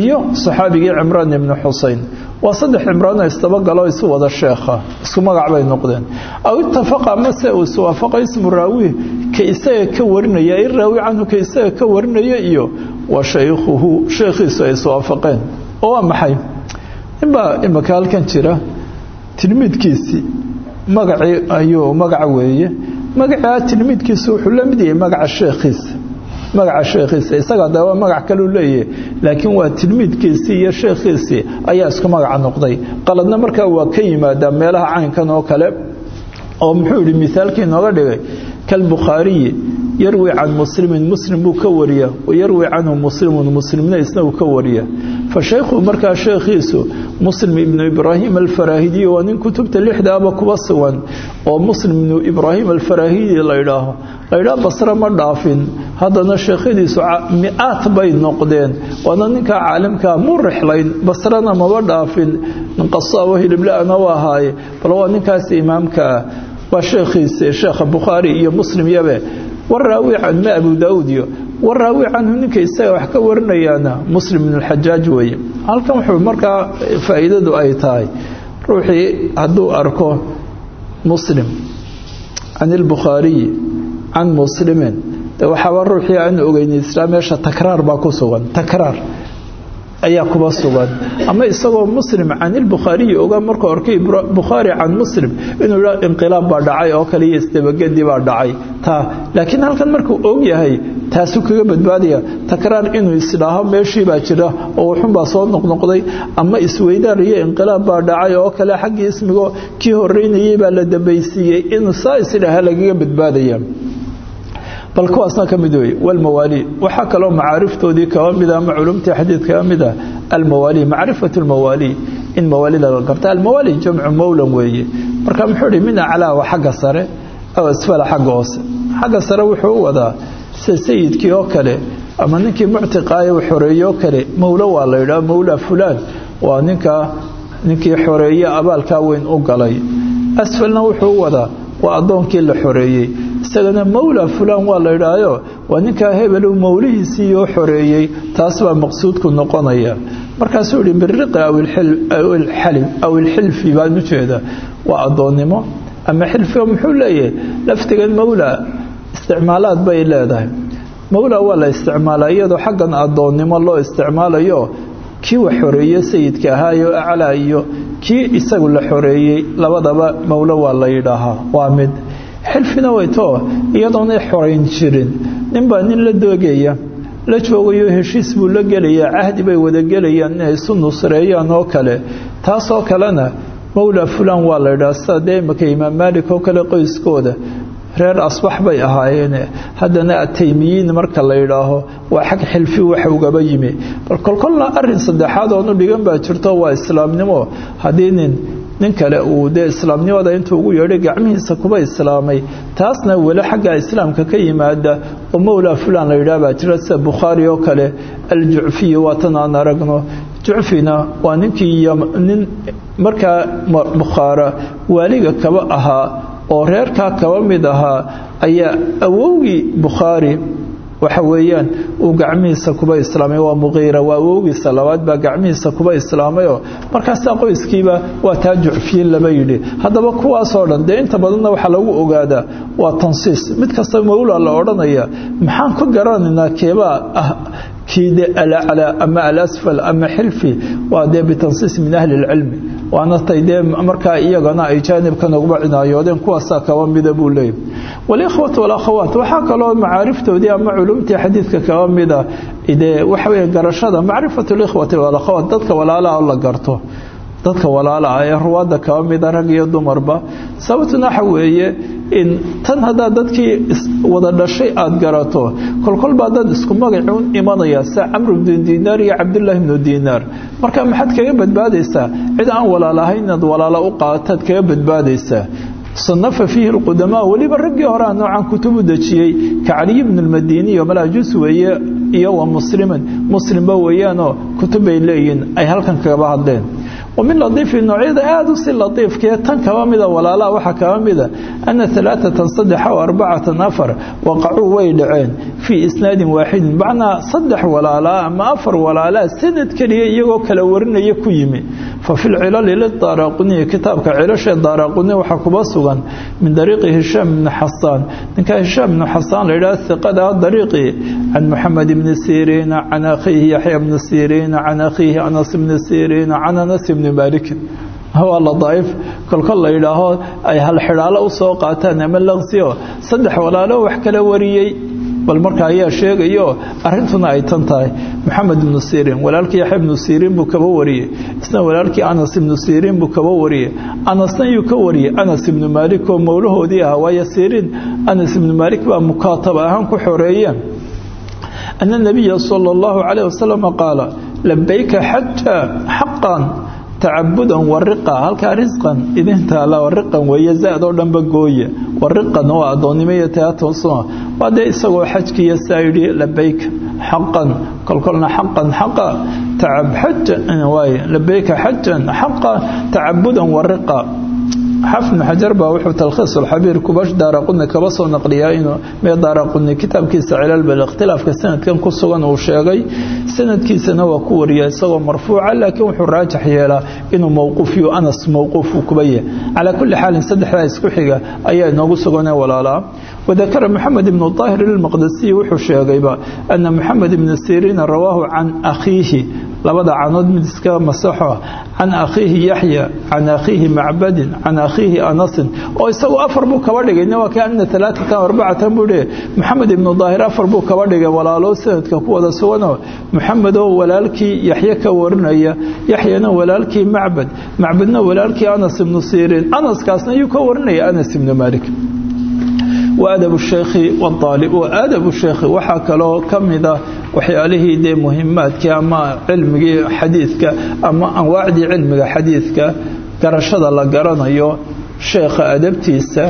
iyo saxaabigii cimraan ibni xusein waa saddex cimraanoo isdabagalo isu wada sheekha isku magac bay noqdeen. Aw itafaqa mase uu iswaafaqo ismu raawi ka isaga ka warinaya in raawi canhu ka isaga ka warinaya iyo wa shaykhuhu sheekhiisu ay iswaafaqeen oo waa maxay? Inbaa imaka halkan jira tilmiidkiisii magacii ayuu magaca weeye. Magacaa tilmiidkiisu wuxuu la yahay magaca sheekhiisa magaca sheekhiisa isaga daba magac kaleu leeyahay laakiin waa tilmiidkiisii iyo sheekhiisii ayaa isku magaca noqday. Qaladna markaa waa ka yimaadaa meelaha caynkan oo kale oo muxuu yidhi mithaalkii nooga dhigay kalbukhaariyi yarwi can muslimin muslim buu ka wariya wayarwi canhu muslimun muslimna uu ka wariya. Fa shaykhu markaa sheekhiisu muslim ibnu ibraahim alfaraahidiy waa nin kutubta lixdaaba kuba sugan oo muslim ibnu ibraahim alfarahidi laydhaaho laydhaah basre ma dhaafin. Haddana sheekhadiisu mi-aad bay noqdeen. Waana ninkaa caalimkaa mu rixlayn? Maba dhaafin. Qasaabo hilibla'na u ahaaye bal waa ninkaasi imaamkaa waa sheekhiisi sheekha bukhaari iyo muslim yabe. Waraawi can ma abu daauud iyo waraawi canhu ninka isaga wax ka warinayaana muslim ibn alxajaaj weeye. Halkan wuxuu markaa faa'iidadu ay tahay. Ruuxii hadduu arko muslim can ilbukhaariyi can muslimin de waxaaba ruuxii aan ogeyn islaam meesha takraar baa ku sugan takraar ayaa kuba sugan. Ama isagoo muslim can ilbukhaariyi oga markuu arkay bukhaari can muslim inuu idha inqilaab baa dhacay oo kale iyo isdabagedi baa dhacay. Taa laakiin halkan markuu og yahay taasuu kaga badbaadaya takraar inuu isdhaaho meeshii baa jira oo wuxunbaa soo noqnoqday ama isweydaar iyo inqilaab baa dhacay oo kale xaggii ismigo kii horeynayey baa la dambaysiiyey inuu saa isdhaha lagaga badbaadaya bal kuwaasna ka mid wey walmawaali waxaa kaloo macaariftoodii kaba mida ama culumtii xadiid kaba mid ah. Almawaali macrifatu lmawaali in mawaalida la garta almawaali jamcu mowlan weeye. Marka muxuu hi min aclaa waa sare aw asfala xagga hoose. Xagga sare wuxuu u wadaa sayidkii oo kale ama ninkii muctiqaayo xoreeye oo kale mowlo waa la yidhaha mowla fulaan. Waa ninkaa ninkii xoreeye abaalkaa weyn u galay. Asfalna wuxuu u waa addoonkii la xoreeyey isagana mawla fulaan waa la idhaayo waa ninkaa hebelu mawlihiisiioo xoreeyey taas baa maqsuudku noqonaya. Markaasuu yihi biriqi aw ilxilfi baan ujeeda waa addoonnimo. Ama xilfiga muxuu leeyahay? Laftigan mawla isticmaalaad bay leedahay. Mawla waa la isticmaalaa iyadoo xaggan addoonnimo loo isticmaalayo. Kii wax xoreeye sayidka ahaayo aclaa iyo kii isagu la xoreeyey labadaba mawlo waa la yidhaahaa. Waa mid xilfina waytoo iyadoonay xorayn jirin. Ninbaa nin la doogaya la joogayo heshiis buu la gelayaa cahdi bay wada gelayaan inay isu nusreeyaan oo kale. Taasoo kalena mawla fulaan waa la yidhaha sida dee imaka imaam maalik oo kale qoyskooda. Reer asbax bay ahaayeen haddana ataymiyiin marka la yidhaaho waa xag xilfi waxa ugaba yimi. Bal kolkolna arrin saddexaad oonu dhigan baa jirto waa islaamnimo. Haddii nin nin kale uu dee islaamnimada intuu ugu yeedhay gacmihiisa kuba islaamay taasna weli xagga islaamka ka yimaada oo mawla fulan la yidhaha baa jira sida bukhaari oo kale aljucfiyi waatan aan aragno. Jucfina waa ninkii nin markaa bukhaara waaliga kaba ahaa oo reerkaa kaba mid ahaa ayaa awowgii bukhaari waxa weeyaan uu gacmihiisa kuba islaamay waa muqiira waa awowgiisa labaad baa gacmihiisa kuba islaamayoo markaasaa qoyskiiba waa taa jucfiyin laba yidhi. Haddaba kuwaasoo dhan dee inta badanna waxaa lagu ogaadaa waa tansiis. Mid kasta mawla la odhanaya maxaan ku garanaynaa keebaa ah kiide alaclaa ama alasfal ama xilfi? Waa dee bitansiis min ahli lcilmi waana tay dee markaa iyagana ay jaanibkan uguba cinaayoodeen kuwaasaa kaba mida buu leeyay walikhwat walakhawaat waxaa kaloo macaariftoodii ama culumtii xadiidka kaba mida dee waxa weeye garashada macrifatu likhwati walakhawaat dadka walaalaha la garto dadka walaalaha ee ruwaadda kaba mida rag iyo dumarba sababtuna waxa weeye in tan haddaa dadkii wada dhashay aada garato kolkolbaa dad isku magacuun imanaya sida camru bnu dinaar iyo cabdullaahi bnu dinaar marka maxaad kaga badbaadaysaa cid aan walaalahayn inaad walaalo u qaataad kaga badbaadaysaa صنف فيه القدماء weliba raggii hore a noocan kutub u dejiyey ka caliy bn اmadiniy malajus weeye iyo wa musliman muslimba weeyaanoo kutub bay leeyihiin ay halkan kagaba hadleen wa min laiifin noocyada aad u si laiifkee tan kaba mida walaalaha waxaa kaba mida. Ana alaaatan saddex ow arbacatan afar waqacuu way dhaceen fii isnaadin waaxidin macnaa saddex walaalaa ama afar walaalaa sanad keliya iyagoo kala warinaya ku yimi. Fafi lcilali lidaaraaquniyi kitaabka cilashee daaraaquni waxaa kuba sugan. Min dariiqi hishaam bni xasaan. Ninkaa hishaam bnu xasaan la yidhaha hiqada dariiqii can muxamed bni siriina can akhiihi yaxya bni siriina can akhiihi anas bni siriina can anas bni maalikin waa ladaaif kolkol la yidhaaho ay hal xidhaalo u soo qaataan ama laqsiyo saddex walaalo wax kala wariyey bal marka ayaa sheegayo arrintuna ay tan tahay. Moxamed ibnu siriin walaalkii yaxya ibnu siriin buu kaba wariyey. Isna walaalkii anas ibnu siriin buu kaba wariyey. Anasna yuu ka wariyey anas ibnu maalik oo mowlahoodii ahaa waayo siriin. Anas ibnu maalik baa mukaatab ahaan ku xoreeyeen ana nabiya sala allahu calayh wasalam qaala labayka xaja xaqan tacabudan wariqa halkaa risqan idintaala wariqan weeye zaad oo dhanba gooye. Wariqan oo addoonnimo iyo taatooso waa dee isagoo xajkiiyo saa yidhi labayka xaqan kolkolna xaqan xaqa tacab xaja waaye labayka xajan xaqa tacabudan wariqa xafid bnu xajar baa wuxuu talkhiis alxabiir kubash daaraquni kaba soo naqliyaa inuu mee daaraquni kitaabkiisa cilalbal ikhtilaafka sanadkan ku sugan uu sheegay. Sanadkiisana waa ku wariya isagoo marfuuca laakiin wuxuu raajax yeelaa inuu mowquufiyo anas mowquuf uu kuba yahay calaa kulli xaalin saddexdaa isku xiga ayaa inoogu suganee walaalaa wadakara moxamed ibnu daahir ilmaqdasiyi wuxuu sheegayba ana moxamed ibnu siriina rawaahu can akhiihi labada canood mid iska masaxo can akhiihi yaxya can akhiihi macbadin can akhiihi anasin. Oo isagu afar buu kaba dhigay waa ka ana alaatatan arbacatan buu dhigay. Moxamed ibnu daahir afar buu kaba dhigay walaaloo sanadka ku wada suganoo. Moxamed oo walaalkii yaxye ka warinaya yaxyana walaalkii macbad macbadna walaalkii anas ibnu siriin anaskaasna ayuu ka warinaya anas ibnu malik waadab sheekhi waalib waadab sheekhi waxaa kaloo ka mida waxyaalihii dee muhimaadkii ama cilmigii xadiidka ama anwaacdii cilmiga xadiidka garashada la garanayo sheekha adabtiisa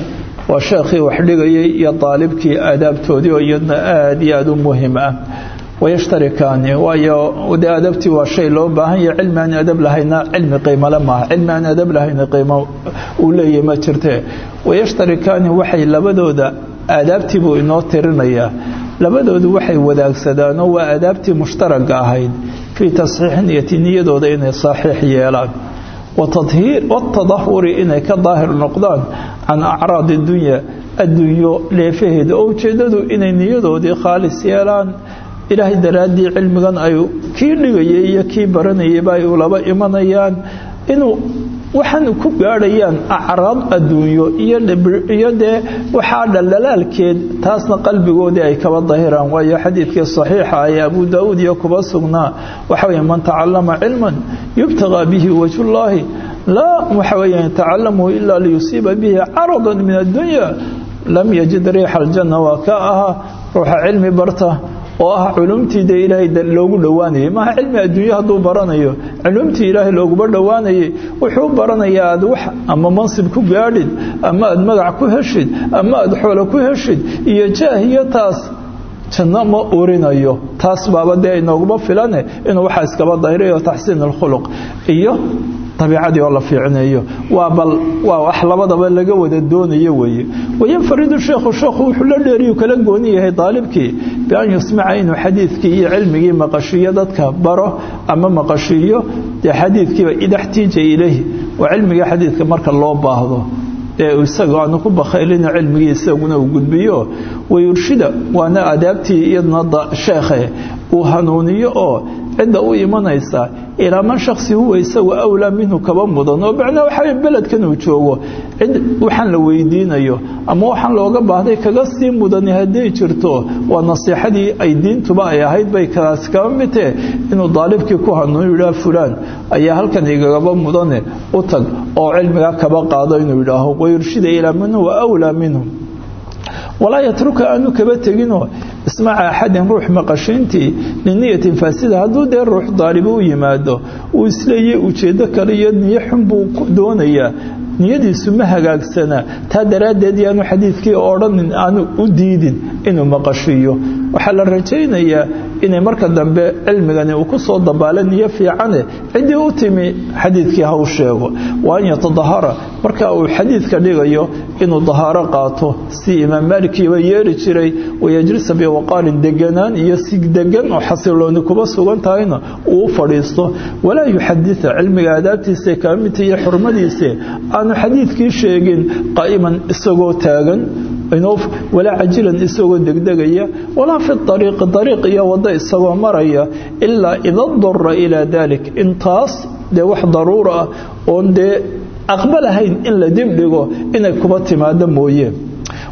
waa sheekhii wax dhigayay iyo daalibkii aadaabtoodii oo iyadna aad iyo aad u muhiim ah. Wayashtarikaani waayo dee adabtii waa shay loo baahan yahay. Cilmi aan adab lahayna cilmi qiimale maaha. Cilmi aan adab lahayna qiimo uu leeyahy ma jirte. Wayashtarikaani waxay labadooda aadaabtii buu inoo tirinayaa labadoodu waxay wadaagsadaan oo waa aadaabtii mushtaraga ahayd fii tasxiix niyati niyadooda inay saxiix yeelaan. Watadahuri inay ka daahir noqdaan can acraadi dunya addunyo leefaheeda oo ujeedadu inay niyadoodii khaalis yeelaan. Ilaahay daraaddii cilmigan ay kii dhigayay iyo kii baranayayba ay ulaba imanayaan. Inuu waxaan ku gaadhayaan acraad adduunyo iyo dee waxaa dhaldhalaalkeed taasna qalbigoodii ay kaba dahiraan. Waayo xadiidkii saxiixa ee abu daauud iyo kuba sugnaa waxa weye man tacalama cilman yubtagaa bihi wajhullaahi laa waxa weya yatacalamuhu ilaa liyusiiba bihi caradan min addunya lam yajid riixa aljanna waa ka ahaa ruuxa cilmi barta oo ah culumtii ilaahay loogu dhowaanayay. Maaha cilmi adduunyo hadduu baranayo. Culumtii ilaahay looguba dhowaanayay. Wuxuu baranayaa wax ama mansib ku gaadhid ama aad magac ku heshid ama aad xoolo ku heshid iyo jaah taas. Janno ma urinayo. Taas baaba dee filane inuu waxaa iskaba dahirayo taxsiin alkhuluq iyo dabiicadii oo la fiicneeyo. Waa bal waa wax labadaba laga wada doonayo weeye. Wayanfaridu sheekhu sheekhu wuxuu la dheeriyu kala gooni yahay daalibkii bian yusmaca inuu xadiidkii iyo cilmigii maqashiiyo dadka baro ama maqashiiyo dee xadiidkiiba idaxtiija ilayhi. Waa cilmigii xadiidka marka loo baahdo. Ee isaga aanu ku bakhaylina cilmigii isaguna uu gudbiyo. Wayurshida waana adaabtii iyadna sheekhe uu hanuuniyo oo cidda u imanaysa ilaa man shaksi huwa isagu awlaa minhu kaba mudan oo macnaa waxaa beledkan uu joogo cid waxaan la weydiinayo ama waxaan looga baahday kaga sii mudani hadday jirto waa nasiixadii ay diintuba ay ahayd bay kaas kaba midtee inuu daalibkii ku hanuuniyo yidhaha fulaan ayaa halkan igagaba mudane u tag oo cilmigaa kaba qaado inuu yidhaaho wayurshida ilaa man huwa awlaa minhu walaa yatruka aanu kaba teginoo ismaca axadin ruux maqashiintii liniyatin faasida hadduu dee ruux daalibo u yimaado uu isleeyay ujeeddo kale iyo niyo xun buu doonayaa. Niyadiisu ma hagaagsana. Taa daraaddeed yaanu xadiidkii odhanin aanu u diidin inuu maqashiiyo waxaa la rajaynayaa inay marka dambe cilmigani uu ku soo dabaalo niyo fiicane ciddii u timi xadiidkii ha u sheego. Wa an yatadahara marka uu xadiidka dhigayo inuu dahaaro qaato si imaam maalikiiba yeeri jiray wayajlisa biwaqaarin deganaan iyo si degan oo xasilooni kuba sugan tahayna uu fadhiisto. Walaa yuxadita cilmiga aadaabtiisa kaa midta iyo aanu xadiidkii sheegin qaa'iman isagoo taagan walaa cajilan isagoo degdegaya walaa fi ariiqi ariiq iyo waddo isagoo maraya ilaa ida dara ilaa dalik intaas dee wax daruura ah oon dee aqbalahayn in la dibdhigo inay kuba timaado mooye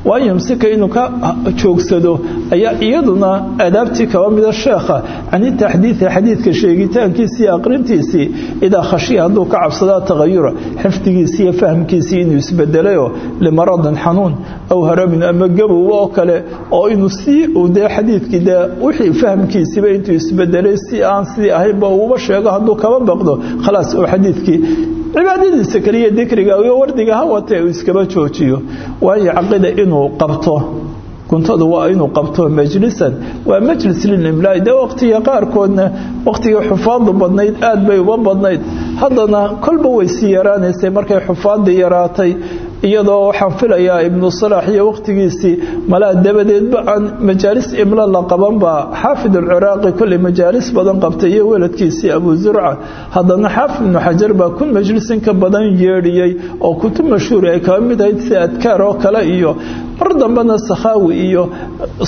waa an yumsika inuu ka joogsado ayaa iyaduna adaabtii kaba mida sheekha can itaxdiidi xadiidka sheegitaankiisii aqrintiisii idaa khashiya hadduu ka cabsadaa tagayura xifdigiisii iyo fahmkiisii inuu isbedelayo limaradin xanuun aw harabin ama gabow oo kale oo inuu sii dee xadiidkii dee wixii fahmkiisiiba intuu isbedelay si aan sidii ahaynba uuba sheego hadduu kaba baqdo khalaas oo xadiidkii cibaadadiisa kaliya dikriga iyo wardiga ha watee iskaba joojiyo. Waayo caqida inuu qabto. Kuntadu waa inuu qabto majlisan. Waa majlis lilimlaai dee waqtiga qaarkoodna waqtigii xufaadu badnayd aad bay uba badnayd. Haddana kolba way sii yaraanaysay markay xufaadii yaraatay iyadoo waxaan filayaa ibnu salaax iyo waqtigiisii malaa dabadeedba aan majaalis imla la qabanba xaafid alciraaqi kolley majaalis badan qabtay iyo weladkiisii abu zurca. Haddana xaafid ibnu xajar baa kun majlisin ka badan yeedhiyey oo kutub mashhuuri ay kaba mid ahayd sida adkaar oo kale iyo mar dambena sakhaawi iyo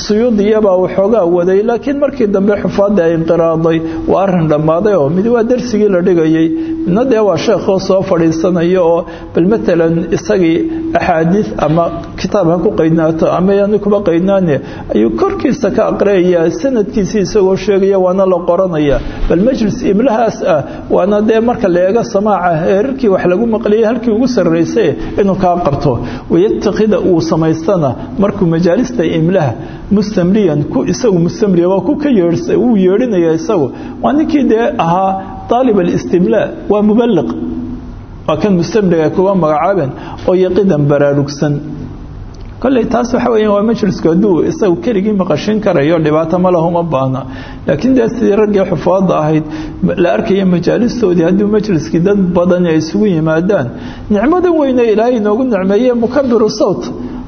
suyuudiyabaa waxoogaa waday laakiin markii dambe xufaadii ay inqiraaday waa arrin dhammaaday oo mid waa darsigii la dhigayay midna dee waa sheekhoo soo fadhiisanaya oo bal matalan isagii axaadiis ama kitaab ha ku qaydnaato ama yaani kuba qaydnaane ayuu korkiisa ka aqriyayaa sanadkiisii isagoo sheegaya waana la qoranaya. Bal majlis imlahaas ah waana dee marka la samaaca heerarkii wax lagu maqliyay halkii ugu sarraysa inuu kaa qabto. Wayatakida uu samaystana markuu majaalista imlaha mustamliyan isagu mustamliya waa ku ka yeedhsa uu yeedhinaya isagu. Waa ninkii dee ahaa aalib alistimlaa waa mubaliq waa kan mustamliga kuwa magacaabeen oo yaqidan baraarugsan. Kolley taas waxa weya waa majlisku hadduu isagu keligii maqashin karayo dhibaato ma lahuma baana laakiin dee sidii raggii xufaadda ahayd la arkaya majaalistoodii haddii majliskii dad badan ay isugu yimaadaan nicmadan weyne ilaahay inoogu nicmeeye mukabiru sawt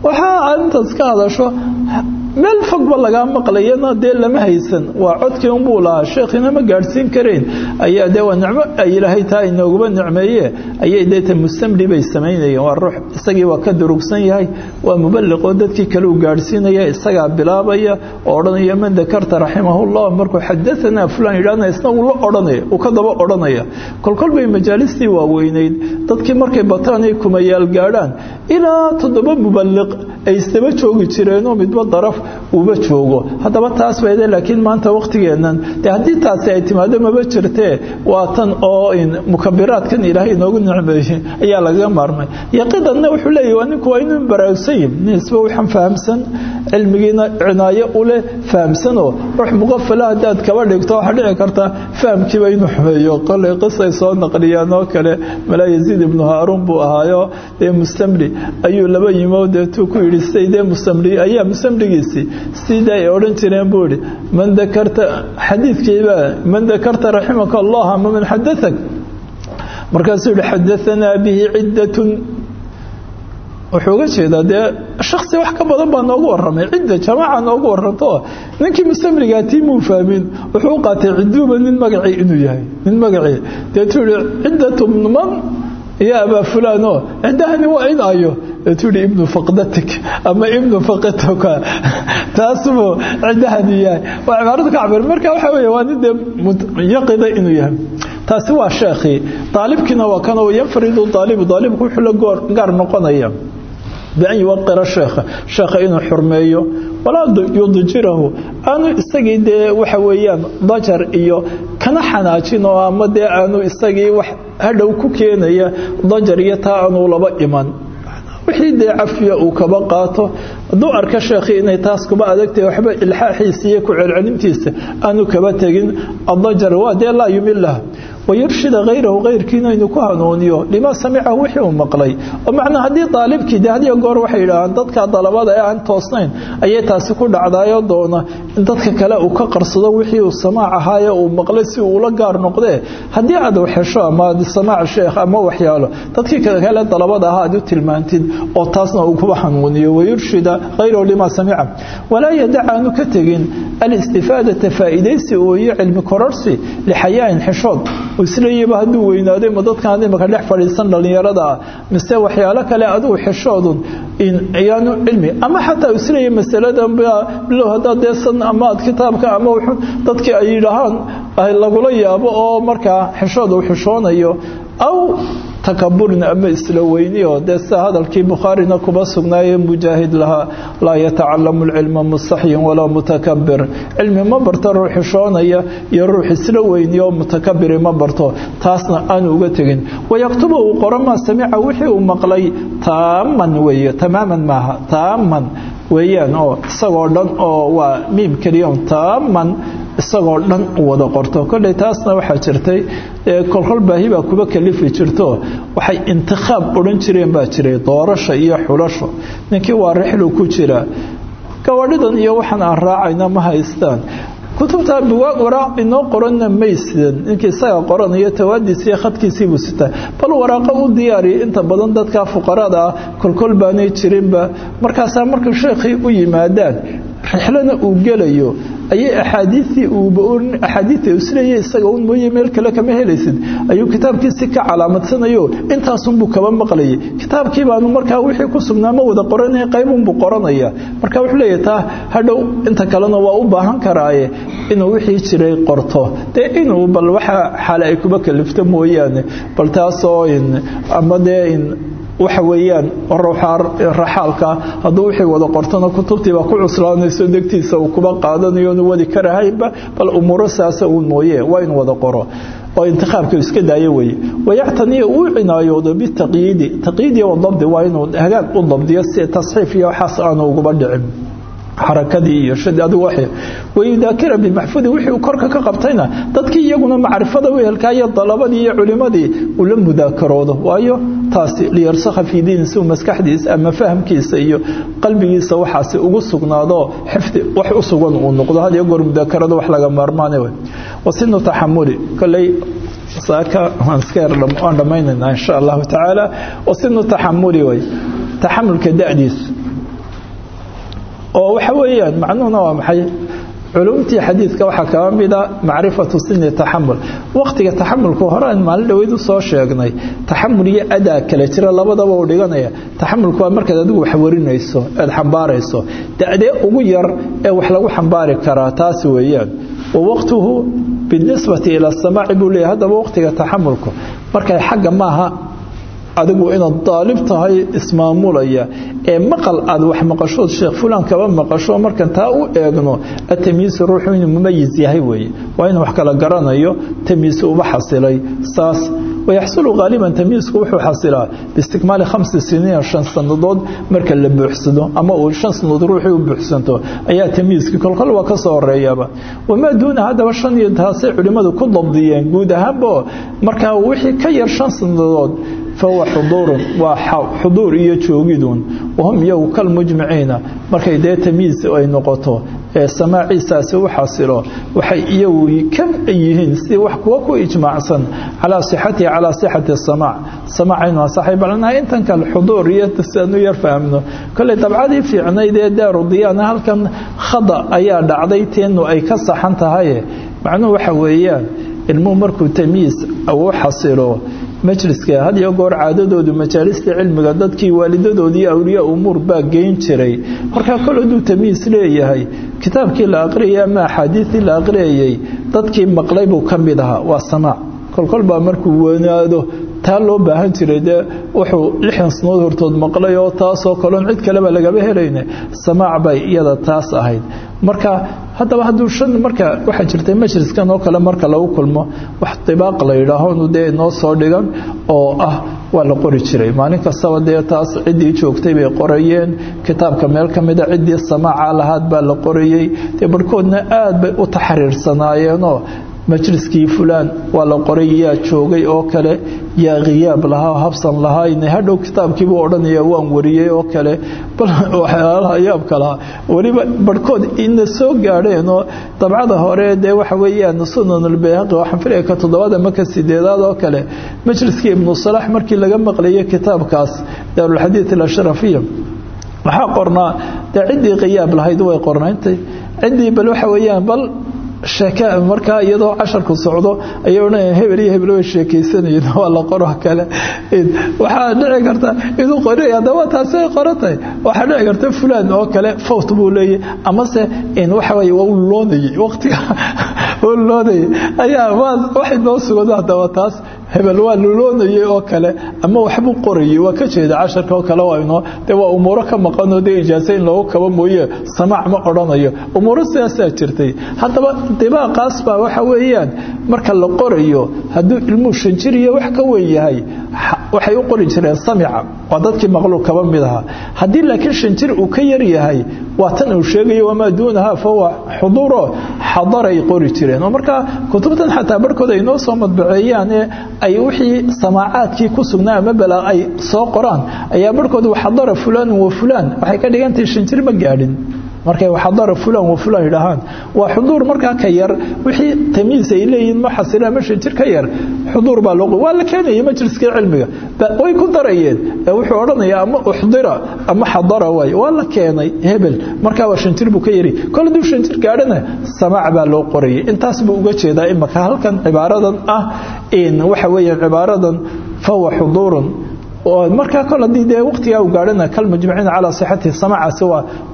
waxaa arintaas ka hadasho meel fogba lagaa maqlayana dee lama haysan. Waa codkii unbuu lahaa sheekhina ma gaadhsiin karayn ayaa dee waa nicmo ay ilaahay taa inooguba nicmeeye. Ayay deeta mustamli bay samaynayeen. Waa ruux isagii waa ka durugsan yahay. Waa mubaliqoo dadkii kale uu gaadhsiinaya isagaa bilaabaya odhanaya man dakarta raximahullah markuu xadaanaa fulan yidhahna isna uu la odhanaya uu ka daba odhanaya. Kolkol bay majaalistii waaweynayd. Dadkii markay bataan ay kumayaal gaadhaan ilaa toddoba mubaliq ay isdaba joogi jireenoo midba daraf uuba joogo. Haddaba taas bayde laakiin maanta wakhtigeennan dee haddii ay timaado maba jirtee waa tan oo mukabiraadkan ilaahay inoogu nicmeeyey ayaa lagaga maarmay. Yaqidanna wuxuu leeyahy waa ninku waa inuu baraarugsanyi nisba waxaan fahamsan cilmigiina cinaayo u leh fahamsanoo ruux muqafala haddaad kaba dhigto waxaa dhici karta fahamkiiba inuu xumeeyo. Qolay qisay soo naqliyaan oo kale malaa yaziid ibnu haaruun buu ahaayo dee mustamli ayuu laba yimo deetuu ku yidhi siday dee ayaa mustamligiisii sidai ay odhan jireen buu ihi man dakarta xadiidkiiba man dakarta raximaka allah ama man xadaak markaasuu yihi xadaanaa bihi ciddatun. Wuxuu uga jeedaa dee shaksi wax ka badan baa noogu waramay cidda jamaaca noogu waranto ninkii mustamligaa tii muu fahmin wuxuu qaatay ciduuba nin magacii inuu yahay nin magacii. Deetuu yihi ciddatu man iyo abaa fulano ciddahani waa in ayo yihi ibnu faqdatik ama ibnu faqituka taasbuu ciddahani yahay. Waa cibaaradu ka cabir marka waxa weeye waa nin dee yaqida inuu yahay. Taasi waa sheekhii daalibkiina waa kanoo yanfaridu daalibu daalibku wuxuu la gaar noqonaya. Bian yuwaqira sheekha sheekha inuu xurmeeyo. Walaa yudjirahu. Aanu isagii dee waxa weeyaan dajar iyo kana xanaajin oo ama dee aanu isagii wax hadhow ku keenaya dajar iyo taa aanuu laba iman wixii dee cafiya uu kaba qaato hadduu arka sheekhii inay taas kuba adagtahay waxba ilxaaxiisa iyo ku celcelintiisa aanu kaba tegin adajar waa dee laa yumilah wayurshida hayrahu hayrkiina inuu ku hanuuniyo limaa samicahu wixii uu maqlay oo macnaa haddii daalibkii de hadiyo goor waxay yidhaahaan dadka dalabada ee aan toosnayn ayay taasi ku dhacdaayoo doona in dadka kale uu ka qarsado wixii uu samaac ahaaye uu maqlay si uu ula gaar noqdee haddii aad waxhesho ama samaac sheekh ama waxyaalo dadkii kale dalabada ahaa aad u tilmaantid oo taasna uu kuba hanuuniyo wayurshida hayrahu limaa samica walaa yadac aanu ka tegin isleeyaba hadduu weynaaday ma dadkaan imaka dhex fadhiisan dhallinyarada ah mise waxyaalo kale adigu xishoodun yaanu cilmi. Ama xataa isleeya masaladan bilow haddaad deesan ama kitaabka ama dadkii ay yidhaahaan lagula yaabo oo markaa xishood uu xishoonayo aw takaburin ama isla weyniyo. Dee sida hadalkii bukhaarina kuba sugnaaye mujaahid lahaa laa yatacalamu lcilma mustaxyin walaa mutakabir cilmi ma barto ruux xishoonaya iyo ruux isla weyniyo mutakabiri ma barto. Taasna aanu uga tegin. Wayaktubu uu qoro maa samica wixii uu maqlay taaman weeye tamaaman maaha taaman weeyaan oo isagoo dhan oo waa miim keliyon taaman isagoo dhan wada qorto. Kolley taasna waxaa jirtay kolkol baahi baa kuba kalifi jirto. Waxay intikhaab odhan jireen baa jiray doorasha iyo xulasho. Ninkii waa rixlu ku jira. Gabadhidan iyo waxaan aan raacayna ma haystaan. Kutubta buwaag waraaq inoo qoranna may sidan. Ninkii isaga qoranayo tawaadiis iyo khadkiisiibuu sitaa bal waraaqo u diyaariya inta badan dadka fuqarada ah kolkol baanay jirinba. Markaasaa markay sheekhii u yimaadaan rixlana uu gelayo ayay axaadiiii axaadiia isleeya isaga un mooye meel kale kama helaysid. Ayuu kitaabkiisi ka calaamadsanayo intaasunbuu kaba maqlayay. Kitaabkii baanu markaa wixii ku sugnaa ma wada qoranaya qaybunbuu qoranaya. Marka wuxuu leeyahy taa hadhow inta kalena waa u baahan karaaye inuu wixii jiray qorto. Dee inuu bal waxa xaale ay kuba kalifto mooyaane bal taasoo ama dee waxa weeyaan raxaalka hadduu wixii wada qortona kutubtiibaa ku cuslaanayso degtiisa uu kuba qaadanayo onu wadi karahaynba bal umuuro saasa uun mooye waa inuu wada qoro. Oo intikhaabka iska daayo weye wayactaniya uu cinaayoodo bitaqyiidi taqyiidiya wadabdi waa inuu hagaag u dabdiyo si tasxiif iyo waxaas aanu uguba dhicin xarakadii iyo waxay. Wayudaakira bimaxfuudi wixii korka ka qabtayna dadkii iyaguna macrifada u helkaa iyo dalabadii iyo culimadii uu la mudaakaroodo. Waayo taasi liyarsakha fii diini si uu maskaxdiisa ama fahamkiisa iyo qalbigiisa waxaasi ugu sugnaado xifdi wax u sugan uu noqdo. Had iyo goor mudaakarada wax laga maarmaane wasinu taxamuli kolley saaka waan iska yar waan dhammaynaynaa insha allahu tacaala. Wasinu taxamuli wey taxamulka da'diisa oo waxa weeyaan macnuhuna waa maxay? Culumtii xadiidka waxaa kaba mida macrifatu sini taxamul waqtiga taxamulka hore aan maalin dhaweyd u soo sheegnay taxamul iyo adaa kale jira labadaba uu dhiganaya. Taxamulku waa markaad adigu wax warinayso aad xambaarayso. Da'dee ugu yar ee wax lagu xambaari karaa taasi weeyaan. Wa waqtuhu binisbati ila samaaci buu leeyahy haddaba waqtiga taxamulku markay xagga maaha adigu inaad daalib tahay ismaamulaya ee maqal aad wax maqashood sheekh fulan maqasho markan taa u eegno atamiisu ruuxu inuu mumayis yahay weeye. Waa inuu wax kala garanayo tamiisi uba xasilay. Saas wayaxsulu haaliban tamiisku wuxuu xasilaa biistikmaali khamsi siniina shan sannadood marka la buuxsado ama uu shan sannadood ruuxii u buuxsanto. Ayaa tamiiskii kolkol waa ka soo horeeyaba wamaa duuna haddaba shan iyo taasay culimmadu ku dabdiyeen. Guud ahaanba markaa wixii ka fahuwa xuduurun waa xuduur iyo joogidun wahum iyagu kalmujmiciina markay dee tamiis ay noqoto ee samaaciisaasi u xasilo waxay iyagu ka yihiin sidii wax kuwa ku ijmaacsan calaa sixatihi calaa sixati samaac samaac inuu asaxay balnaha intan kale xuduur iyo siaanu yar fahamno kolley dabcadii fiicnayd ee daaru diyaana halkan khada ayaa dhacday teenu ay ka saxan tahaye macnuhu waxa weeyaan ilmuhu markuu tamiis uu xasilo majliska had iyo goor caadadoodu majaalista cilmiga dadkii waalidadoodii awliyaa umuur baa geyn jiray. Markaa kol hadduu tamiis leeyahay kitaabkii la aqriyay ama axaadiistii la aqriyayay dadkii maqlay buu ka mid ahaa. Waa samaac kolkol baa markuu wanaado taa loo baahan jiray dee wuxuu lixdan sanood hortood maqlay oo taasoo kaloon cid kaleba lagaba helayne samaac bay iyada taas ahayd. Marka haddaba hadduu shan marka waxaa jirtay majliskan oo kale marka lagu kulmo wax dibaaq la yidhaahonu dee noo soo dhigan oo ah waa la qori jiray. Maalin kastaba dee taas ciddii joogtay bay qorayeen kitaabka meel ka mida ciddii samaaca lahaad baa la qorayey dee barhkoodna aad bay u taxriirsanaayeenoo majliskii fulaan waa la qoray yaa joogay oo kale yaa khiyaab lahaa habsan lahaa hadhow kitaabkiibuu odhanaya waan wariyey oo kale. Bal *laughs* waxyaalaha yaabka lahaa. Weliba barhkood ina soo gaadheenoo dabcada hore dee waxa weeyaan sunanulbayhaqi waxaan filaya ka toddobaad ama ka sideedaad oo kale majliskii ibnu salaax markii laga maqlayay kitaabkaas daarulxadiid alashrafiya waxaa qornaa dee ciddii khiyaab lahayd way qornayntay ciddii bal waxa weeyaan bal sheeke markaa iyadoo casharku socdo ayay odhanayaan hebel iyo hebel way sheekaysanayeen waa la qoro kale. Waxaa dhici karta inuu qori haddaba taasi ay qorantahay waxaa dhici karta fulaan oo kale fawt buu leeyahy amase waxa weye waa *laughs* u waqtiga u loonayay ayaa waxay noo sugado haddaba taas hebel waa luloonayay oo kale ama waxbuu qorayay waa ka jeeda casharka oo kale waynoo dee waa umuuro ka maqanoo dee ijaaso in loogu kaba mooye samaac ma odhanayo umuuro sidaasaa jirtay. Haddaba dibaaqaas baa waxa weeyaan marka la qorayo hadduu ilmuu shanjiriyo wax ka weyn yahay waxay u qori jireen samica. Waa dadkii maqluub kaba mid ahaa. Haddii laakiin shanjir uu ka yar yahay waa tan uu sheegayo wamaa duunaha fahuwa xuduuro. Xadaray qori jireen. Oo markaa kutubtan xataa barhkood ay noo soo madbaceeyaan ee ay wixii samaacaadkii ku sugnaa ama ay soo qoraan ayaa barhkood xadara fulaan wa fulaan. Waxay ka dhigantahay shanjir ma gaadhin markay xadara fulan wa fulan yidhaahaan. Waa xuduur markaa ka yar wixii tamiis ay leeyihiin ma xasila ama shanjir ka yar xuduur baa loo waa la keenayay majliskii cilmiga. Way ku darayeen. Ee wuxuu odhanayaa ama uxdira ama xadara waay. Waa la keenay hebel. Markaa waa shanjir buu ka yari. Kol hadduu shanjir gaadhana samaac baa loo qorayay. Intaas buu uga jeedaa imaka halkan cibaaradan ah. Waxa weeyaan cibaaradan fahuwa xuduurun markaa kol haddii dee waqtigaa u gaadhana kalmujmaciina calaa sixatihi samacaasi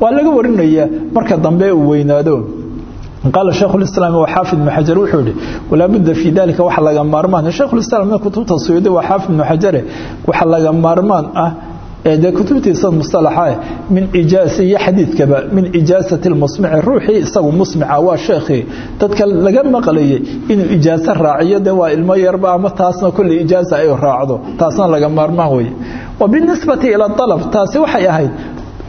waa laga warinaya marka dambe uu weynaado. Qaala shaykhulislaam waa xaafid ibnu xajar wuxuu yihi walaa budda fii dalika waxa laga maarmaan. Shaykhulislaam kutubta suyuudi waa xaafid ibnu xajare waxa laga maarmaan ah dee kutubtiisa musalaxa min ijaasa iyo xadiidkaba min ijaasati lmusmici ruuxii isagu musmica waa sheekhii dadka laga maqlayay inuu ijaaso raaciyo dee waa ilmo yarba ama taasna kulli ijaasa ay raacdo taasna laga maarmaan weye wa binisbati ila alab taasi waxay ahayd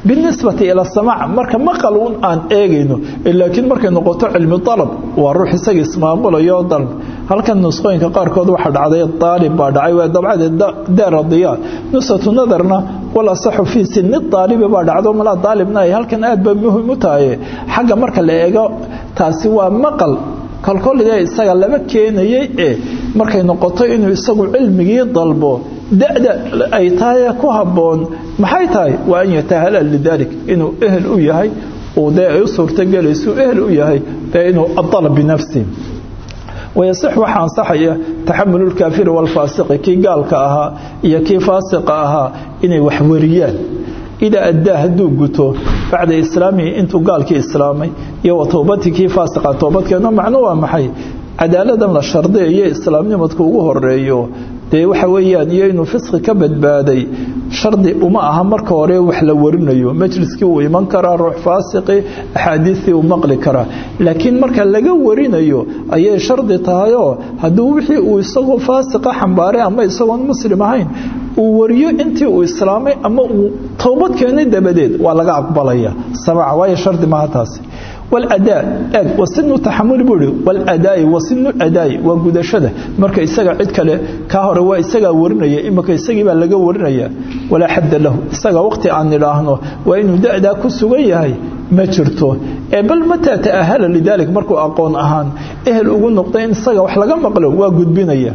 binisbati ila samaac. Marka maqal un aan eegayno laakiin markay noqoto cilmi alab waa ruux isaga ismaamulayo dalb. Halkan nusqooyinka qaarkood waxaa dhacday aalib baa dhacay waa dabcadeed daara diyaa nusatu nadarna wal asaxu fii sini aalibi baa dhacdo. Malaa daalibna ay halkan aad ba muhiim u tahay. Xagga marka la eego taasi waa maqal. Kolkolidee isaga lama keenayay ee markay noqoto inuu isagu cilmigii dalbo. Da'da ay tahay ku habboon. Maxay tahay? Waa an yatahala lidalik. Inuu ehel u yahay uu dee ay u ehel u yahay dee inuu adalab binafsi wayaصix waxaa ansaxaya taxamulu lkaafiri wاlfaasiqi kii gaalka ahaa iyo kii faasiqa ahaa inay wax wariyaan idaa addaa hadduu guto bacda islaamihi intuu gaalkii islaamay iyo wa towbatii kii faasiqa toobadkeeno macno waa maxay cadaaladan la shardiyayo islaamnimadku ugu horeeyo dee waxa weeyaan iyo inuu fisqi ka badbaaday shardi uma aha marka hore wax la warinayo. Majliskii uu iman karaa ruux faasiqi axaadiistii uu maqli karaa. Laakiin marka laga warinayo ayay shardi tahayoo hadduu wixii uu isagoo faasiqa xambaaray ama isagoon muslim ahayn uu wariyo intii uu islaamay ama uu towbad keenay dabadeed waa laga aqbalaya. Samaaca waayo shardi maaha taasi waladaa eeg wasinu taxamuli buu ihi waladaai wasinu adaai waa gudashada marka isaga cid kale kaa hore waa isagaa warinaya imika isagii baa laga warinaya walaa xadda lahu isaga waqti aan nidhaahno waa inuu da'daa ku sugan yahay ma jirto ee bal mataa ta'ahala lidalik markuu aqoon ahaan ehel ugu noqday in isaga wax laga maqlo waa gudbinaya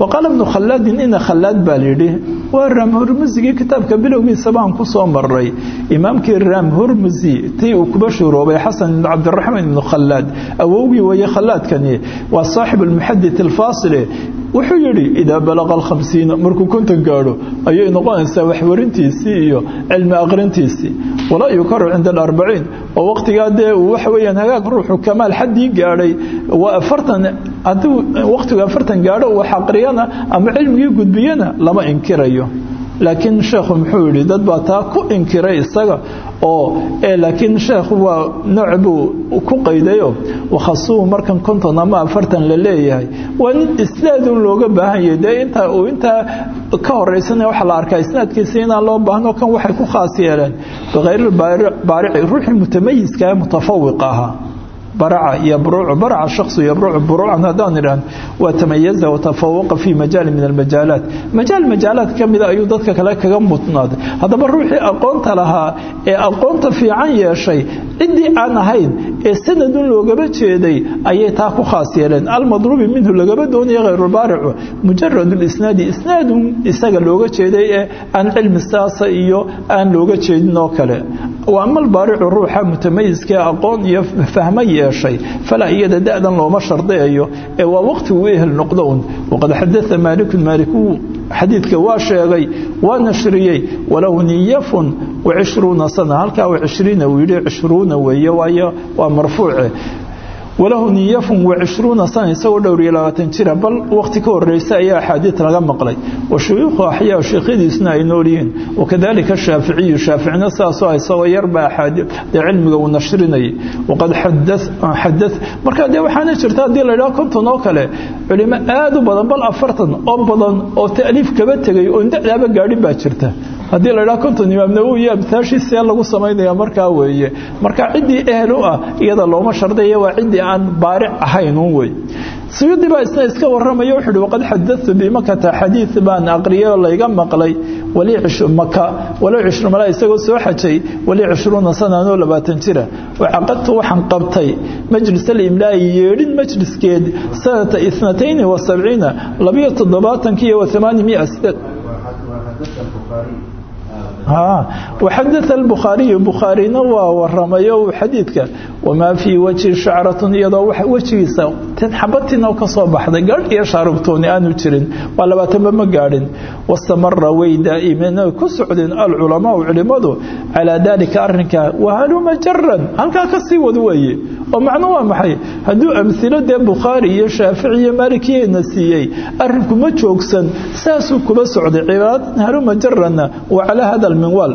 waqaala ibnu khallaadin ina khallaad baa layidhi waa raam hurmusigii kitaabka bilowgiisa baan ku soo maray imaamkii raam hurmusi tii uu kuba shuuroobay xasan ibnu cabdiraxmaan ibnu khallaad awowgii weeye khallaadkani waa saaxib almuxadit alfaasile wuxuu yidhi idaa balaqa alkhamsiina markuu konton gaadho ayay noqonaysaa waxwarintiisii iyo cilmi aqrintiisii walaa yukaru cinda alarbaciin oo waqtigaa dee uu waxa weeyaan hagaag ruuxu kamaal xaddii gaadhay waa afartan hadduu waqtigu afartan gaadho uu xaqriyana ama cilmigii gudbiyana lama inkirayo. Laakiin sheekhu muxuu yidhi dad baa taa ku inkiray isaga oo laakiin sheekhu waa nooc buu ku qaydayo. Wakhasuhu markan konton ama afartan la leeyahay. Waa nin isnaadun looga baahan yahay. Dee intaa uu intaa ka horaysanaya waxaa la arkaa isnaadkiisa inaan loo baahno kan waxay ku khaas yeeleen. Bikayrilbaarici ruuxii mutamayiska ee mutafawiq ahaa baraca yabrucu baraca shaksu yabrucu buruucan haddaan idhaahno waa tamayaza watafawuqa fii majaali min almajaalaat. Majaal majaalaad ka mida ayuu dadka kale kaga mudnaaday. Haddaba ruuxii aqoonta lahaa ee aqoonta fiican yeeshay ciddii aan ahayn ee sanadun loogaba jeeday ayay taa ku khaas yeeleen. Almadluubi minhu lagaba doonaya hayrulbaaricu mujarad lisnaadi isnaadun isaga looga jeeday ee aan cilmi saasa iyo aan looga jeedin oo kale wa ama albaaricu ruuxa mutamayiska ee aqoon iyo fahma yeeshay. Falaa iyada da'dan looma shardiyayo. Ee waa waqti uu ehel noqdo un waqad xadaa maalikun maalik wuu xadiidka waa sheegay waa nashriyey walahu niyafun wacishruuna sana. Halkaa wa cishriina uu yidhi cishruuna weeye waayo waa marfuuce walahu niyafun wacishruuna sana isagoo dhowr iyo labaatan jira bal waqti ka horeysa ayaa axaadiid laga maqlay. Wa shuyuukhu axyaa sheekhyadiisuna ay nool yihiin. Wakadalika shaaficiyu shaaficina saasoo isagoo yarba axaadii dee cilmiga uu nashrinayay. Waqad xada markaa dee waxaana jirta haddii la idhaho konton oo kale culimo aad u badan bal afartan oo badan oo ta'liif kaba tegay oon da'daaba gaadhin baa jirta haddii la idhaha konton imaam nawowi amtaashii see lagu samaynaya markaa weeye. Marka ciddii ehel u ah iyada looma shardaya waa ciddii aan baaric ahayn un wey suyuudi baa isna iska warramaya wuxuu uhi waqad xadatu bimakata xadiid baan aqriyay oo layga maqlay. Maka walow cishru mala isagoo soo xajay wali cishruuna sana anoo labaatan jira. Wacaqadtu waxaan qabtay majlis alimlaa'i yeedhin majliskeed sanata itnatayni wa sabciina labiyo toddobaatankii iyo wa amaani mia sideed waxadaa albukhaariyu bukhaarina waa waramayo xadiidka wamaa fii wajhi shacratun iyadoo wejigiisa xabatin oo ka soo baxday gaadh iyo shaarubtooni aanu jirin waa labaatanba ma gaadhin wastamara way daa'imeen oy ku socdeen alculamaau culimmadu calaa daalika arrinkaa wahaluma jaran halkaa ka sii wad weeye oo macno waa maxay? Hadduu amhilo dee bukhaari iyo shaafici iyo maalikiyana siiyey arrinku ma joogsan saasuu kuba socday. Cibaadadan haluma jaranna wa calaa hada alminwaal.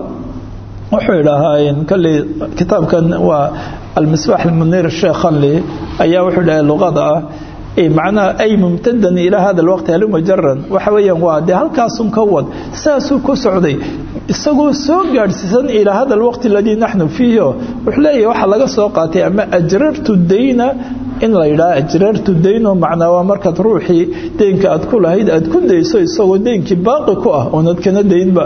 Wuxuu idhaahaa kalley kitaabkan waa almisbaax almuniir sheekh khanli ayaa wuxuu dhahay luqada ah macnaha ay mumtadan ilaa hada alwaqti haluma jaran waxa weeyaan waa dee halkaasun ka wad. Saasuu ku socday. Isagoo soo gaadhsiisan ilaa hada alwaqti aladii naxnu fiihi. Wuxuu leeyahay waxaa laga soo qaatay ama ajrartu dayna in la yidhaha ajrartu dayno macnaa waa markaad ruuxii deynka aad ku lahayd aad ku dayso isagoo deynkii baaqi ku ah oonad kana daynba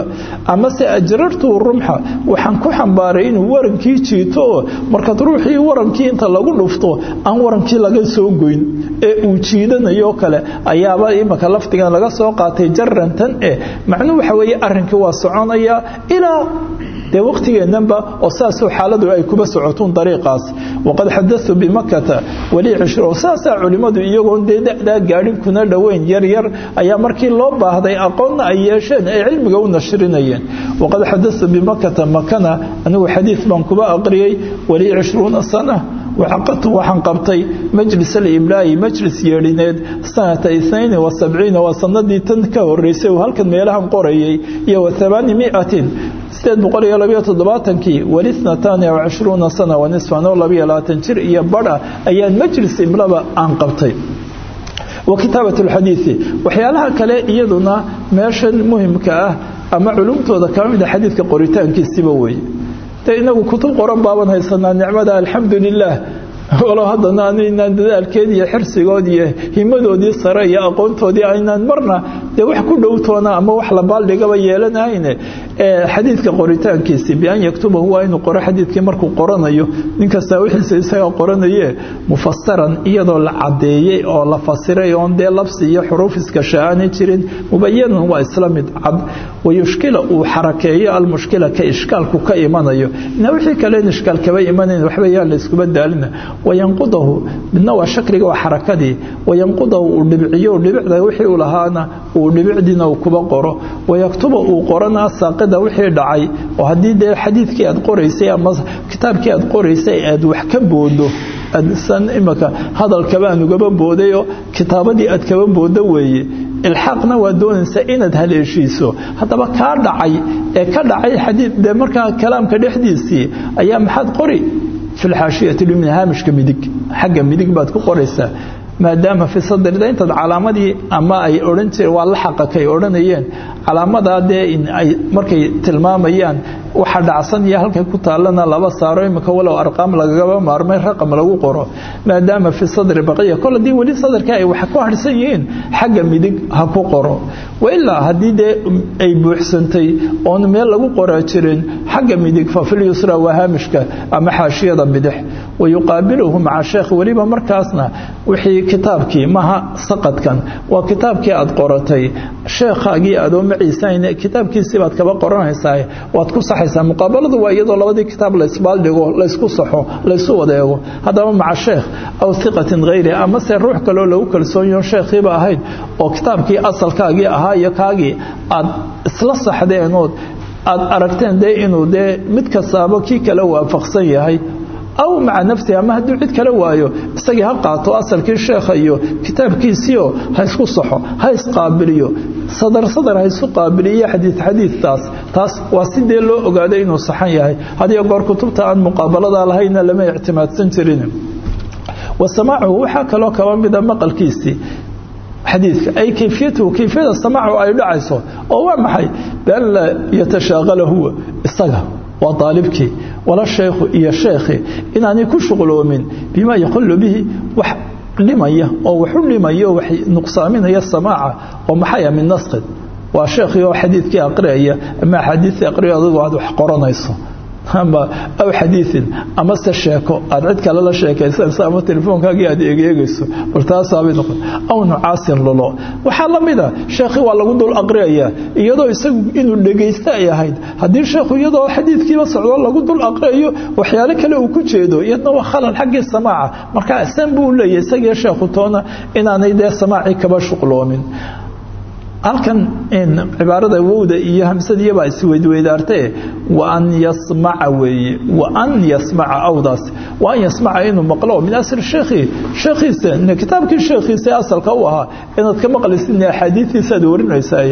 amase ajrartu rumxa waxaan ku xambaaray inuu warankii jiito oo markaad ruuxii warankii inta lagu dhufto aan warankii laga soo goyn ee uu jiidanayo kale ayaaba imaka lafdigan laga soo qaatay jarantan eh. Macnuu waxa weeye arrinkii waa soconaya ilaa dee waqtigeenanba oo saasuu xaaladu ay kuba socotuun dariiqaas. Waqad xadatuu bimakata weli cishro saasaa culimmadu iyagoon dee da-daa gaadhin kuna dhoweyn yaryar ayaa markii loo baahday aqoonna ay yeesheen ay cilmiga u nashrinayeen. Waqad xadatuu bimakata makana anigu xadiid baan kuba aqriyey weli cishruuna sana waxaan qabtay majlis aliblaahi majlis yeedhineed sanata inain wa sabciin waa sanadii tan ka horeysay oo halkan meelahan qorayay iyo wa amaani miatin sideed boqol iyo labayo toddobaatankii weli snataani aw cishruuna sana wa nisfan oo labayo labaatan jir iyo badha ayaan majlis imlaba aan qabtay wa kitaabat alxadiidi waxyaalaha kale iyaduna meeshan muhimka ah ama culumtooda de inagu kutub qoran baaban haysanaa nicmada alxamdu walow haddana aynaan dadaalkeed iyo xirsigood iyo himadoodii sare iyo aqoontoodii aynaan marna dee wax ku dhowtoona ama wax la baaldhigaba yeelanahayne xadiidka qoritaankiisii bian yaktubahu waa inuu qoro xadiidkii markuu qoranayo. Ninkastaa wixiisa isagaa qoranaye mufasaran iyadoo la cadeeyey oo la fasiray oon dee labsi iyo xuruufiska sha-aanay jirin. Mubayanan waa isla mid cad. Wayushkila uu xarakeeyo almushkila ka ishkaalku ka imanayo. Ina wixii kalen ishkaal kaba imanayn waxba yaan la iskuba daalina wayanqudahu midna waa shakliga waa xarakadii wayanqudahu uu dhibciyo dhibicda wixii uu lahaana uu dhibicdiina uu kuba qoro. Wayaktuba uu qorana saaqida wixii dhacay oo haddii dee xadiidkii aad qoraysay ama kitaabkii aad qoraysay aad wax ka boodo san imaka hadalkaba ugaba boodayoo kitaabadii aad kaba boodo weeye. Ilxaaqna waa doonaysaa inaad haleeshiiso. Haddaba kaa dhacay ee ka dhacay xadiid dee markaa kalaamka dhexdiisii ayaa maxaad qori fi lxaashiyati lyumni haamishka midig. Xagga midig baad ku qoraysaa maadaama fi sadrida intaad calaamadii ama ay odhan jireen waa laxaqa kay odhanayeen. Calaamadaa dee markay tilmaamayaan waxa dhacsan iyo halkay ku taallana laba saaro imika walow arqaam lagagaba maarmay raqam lagu qoro. Maadaama fi sadri baqiya kol haddii weli sadarka ay wax ku harsan yihiin xagga midig ha ku qoro. Wailaa haddii dee ay buuxsantay oon meel lagu qoraa jirin xagga midig fa fil yusra waa haamishka ama xaashiyada bidix. Wayuqaabiluhu maca sheekh weliba markaasna wixii kitaabkii maha saqadkan. Waa kitaabkii aad qoratay. Sheekhaagii adoo maciisayne kitaabkiisii baad kaba qoranaysaa waad ku saxaysaa muqaabaladu waa iyadoo labadii kitaab laysbaaldhigo laysku saxo laysu wadeego. Haddaba maca sheekh aw hiqatin hayri amase ruux kaloo lagu kalsoonyo sheekhiiba ahayd oo kitaabkii asalkaagii ahaa iyo kaagii aad isla saxdeenood aad aragteen dee inuu dee mid kastaaba kii kale waafaqsan yahay aw maca nafsihi ama hadduu cid kala waayo isagii ha qaato asalkii sheekha iyo kitaabkiisiio ha isku saxo ha isqaabiliyo sadar sadar ha isu qaabiliyo xadiid xadiidtaas taas waa sidee loo ogaaday inuu saxan yahay hadiyo goor kutubta aan muqaabalada lahayna lama ictimaadsan jirin wa samaacuhu waxaa kaloo kaba mida maqalkiisii xadiidka ay kayfiyatuhu kayfiyada samaacu ay dhacayso oo waa maxay bian laa yatashaaqala huwa isaga waa daalibkii wala shaykhu iyo sheekhi inaanay ku shuqloomin bimaa yaxullu bihi wax dhimaya oo waxu dhimaya oo wax nuqsaaminaya samaaca oo maxaya min nasqin. Waa sheekhii oo xadiidkii aqriyaya ama axaadiistii aqriyo adigu aad wax qoranayso ama aw xadiiin ama se sheeko aad cid kale la sheekaysanayso ama telefoonkaagii aad eegeegayso bal taasaabay noqon. Aw nucaasin lulo waxaa la mida sheekhii waa lagu dul aqriyayaa iyadoo isagu inuu dhegaysta ay ahayd. Haddii sheekhu iyadoo xadiidkiiba socdo lagu dul aqriyayo waxyaalo kale uu ku jeedo iyadna waa khalal xaggii samaaca. Marka san buu leeyahy isagii sheekhu toona inaanay dee samaacii kaba shuqloomin halkan cibaarada wowda iyo hamsadiyabaa isweydweydaartae waan yasmaca weeye waan yasmaca awdaas waan yasmaca inuu maqlo. Min asri sheekhi sheekhiisa kitaabkii sheekhiisa asalka u ahaa inaad ka maqlaysid axaadiistiisaad warinaysaay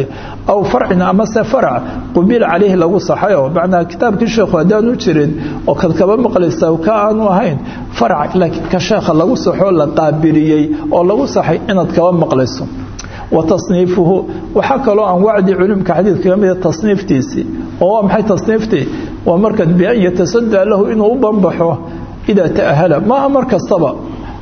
aw farcin amase farac qubila caleyhi lagu saxayo macnaa kitaabkii sheekhu haddaanu jirin oo kad kaba maqlaysa ka aanu ahayn farac ka sheekha lagu saxoo la qaabiliyey oo lagu saxay inaad kaba maqlayso wa tasniifuhu. Waxaa kaloo anwaacdii culumka xadiidka ka mida tasniiftiisii oo waa maxay tasniiftii? Waa markaad bian yatasadaa lahu inuu u banbaxo idaa ta'ahala. Maaha mar kastaba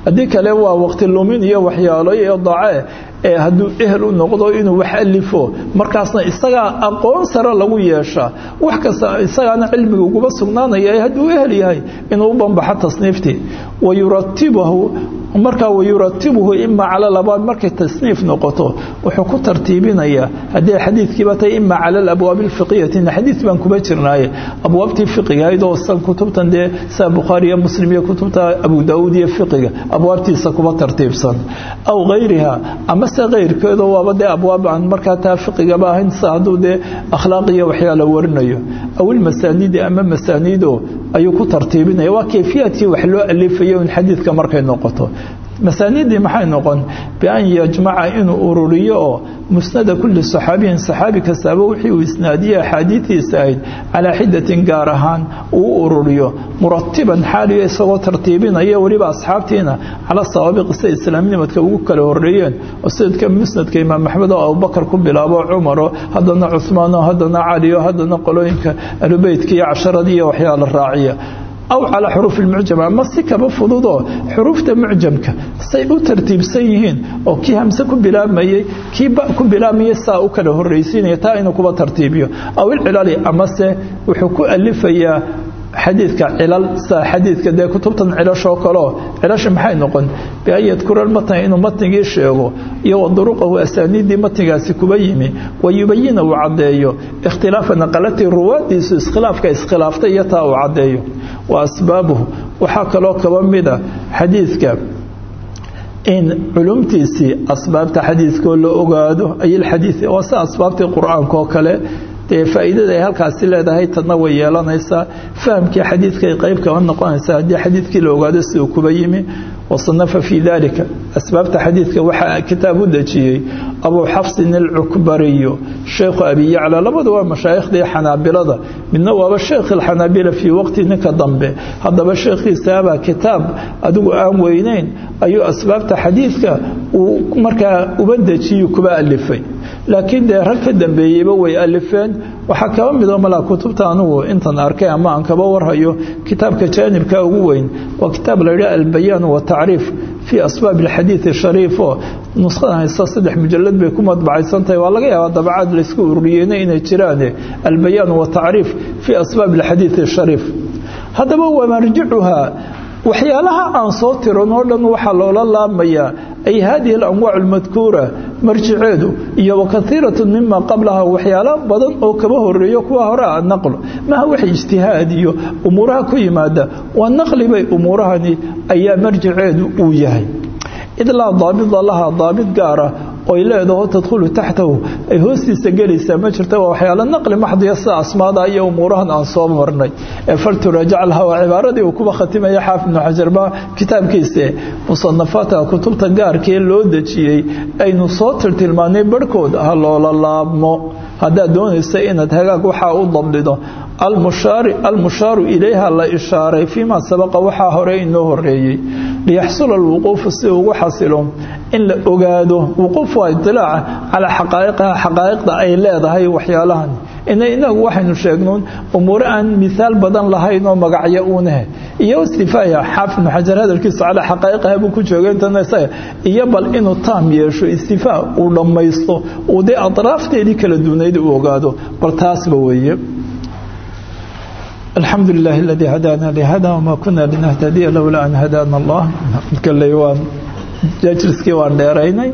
haddii kale waa waqti lumin iyo waxyaalo iyo dace ee hadduu ehel u noqdo inuu wax alifo markaasna isagaa aqoon sare lagu yeeshaa wax kasta isagaana cilmiga uguba sugnaanaya hadduu ehel yahay inuu u banbaxo tasniiftii wayuratibahu markaa wayuratibuhu ima cala labaad markay tasniif noqoto wuxuu ku tartiibinayaa haddii xadiidkiiba tahay ima cala alabwaabi alfiqiyati xadiid baan kuba jirnaaye. Abwaabtii fiqigahayd oo san kutubtan dee saa bukhaari iyo muslim iyo kutubta abu daauud iyo fiqiga abwaabtiisa kuba tartiibsan. Aw hayriha amase kayrkeedo waaba dee abwaab aan markaa taa ahayn sa dee akhlaaq iyo waxyaala warinayo. Aw ilmasaaniidi ama masaaniido ayuu ku tartiibinaya waa kayfiyaadkii wax loo alifayo in xadiidka markay noqoto masaaniiddii maxay noqon? Bian yajmaca inuu ururiyo oo musnada kulli saxaabiyin saxaabi kastaaba wixii uu isnaadiye axaadiidiisa ahayd calaa xidatin gaar ahaan uu ururiyo. Muratiban xaaliyo isagoo tartiibinaya weliba asxaabtiina cala sawaabiq sida islaamnimadka ugu kala horeeyeen oo sidadka musnadka imaam axmed oo abubakar ku bilaabo cumaro haddana cuhmaano haddana caliyo haddana qolooyinka alubeytka iyo casharadii iyo waxyaala raaciya aw calaa xuruufi lmucjam ama si kaba fududoo xuruufta mucjamka say u tartiibsan yihiin oo kii hamse ku bilaamayey kii ba ku bilaamayay saa u kala horraysiinaya taa inuu kuba tartiibiyo aw ilcilali amase wuxuu ku alifayaa xadiidka cilal saa xadiidka dee kutubtan cilashoo kaleo cilasha maxay noqon? Bian yadkura matn inuu matnigii sheego iyo duruqahu asaaniiddii matnigaasi kuba yimi wa yubayina uu caddeeyo ikhtilaafa naqalatii ruwaadiisu iskhilaafka iskhilaaftay iyo taa uu caddeeyo. Wa asbaabuhu waxaa kaloo kaba mida xadiidka in culumtiisii asbaabta xadiidkoo la ogaado ayilxadiid waa si asbaabtii qur'aanka oo kale dee faa'iidada ay halkaasi leedahay tadna way yeelanaysaa. Fahamkii xadiidkay qayb kaba noqonaysaa haddii xadiidkii la ogaado siduu kuba yimi. Wasanafa fii dalika asbaabta xadiidka waxaa kitaab u dejiyey abuu xafsin alcukbariyu sheekhu abi yacla. Labadu waa mashaayikhdii xanaabilada. Midna waaba sheekh alxanaabila fii waqti ninka dambe. Haddaba sheekhiisaabaa kitaab adigu aan weyneyn ayuu asbaabta xadiidka uu markaa uba dejiyu kuba alifay laakiin dee rag dambeeyeyba way alifeen. Waxaa kaba midoo malaa kutubta anugu intan arkay ama aan kaba warhayo kitaabka jaanibka ugu weyn waa kitaab la yidhaha albayaan watacriif fii asbaab alxadiid shariif oo nuskhada haysta saddex mujalad bay ku madbacaysantahay waa laga yaabaa dabacaad laysku ururiyeyna inay jiraane albayaan watacriif fii asbaab alxadiid shariif haddaba waa marjicuhaa waxyaalaha aan soo tiran dhan waxaa loola laamayaa ay hadihi alanwaac almadkuura marjiceedu iyo wakaiiratu mima qablaha waxyaala badan oo kaba horeeyo kuwa hore a naql maha wax ijtihaad iyo umuuraha ku yimaada waa naqlibay umuurahani ayaa marjiceedu uu yahay id laa daabida laha daabid gaara oy leedaho tadkhulu taxtahu ay hoostiisa gelaysaa ma jirta waa waxyaalo naqli maxdiya sida asmaada iyo umuurahan aan soo marnay. Ee falturajaclaha waa cibaaradii uu kuba khatimaya xaafid ibnu xajarba kitaabkiisa musanafaadka kutubta gaarkee loo dejiyey aynu soo tiltilmaanay barhkood ha loola laabmo. Haddaad doonaysa inaad hagaag waxaa u dabdido almushaaru ilayha la ishaaray fiima sabaqa waxaa hore inoo horeeyey liyaxsula alwuquufu si ugu xasilo in la ogaado wuquuf waa itilaaca calaa xaqaaiqha xaqaa'iqda ay leedahay waxyaalahan. Inagu waxaynu sheegnuun umuure aan miaal badan lahayn oo magacyo uunah iyo istifaaya xaafid ibnu xajar hadalkiisu calaa xaqaa'iqaha buu ku jooga intana isaga iyo bal inuu taam yeesho istifaa uu dhammaysto uu dee atraafteedii kala duunayd u ogaado alxamdu lilahi aladii hadaana lihada wamaa kuna linahtadiya lowlaa an hadaana allah. Kalley waan jajriskii waan dheeraynay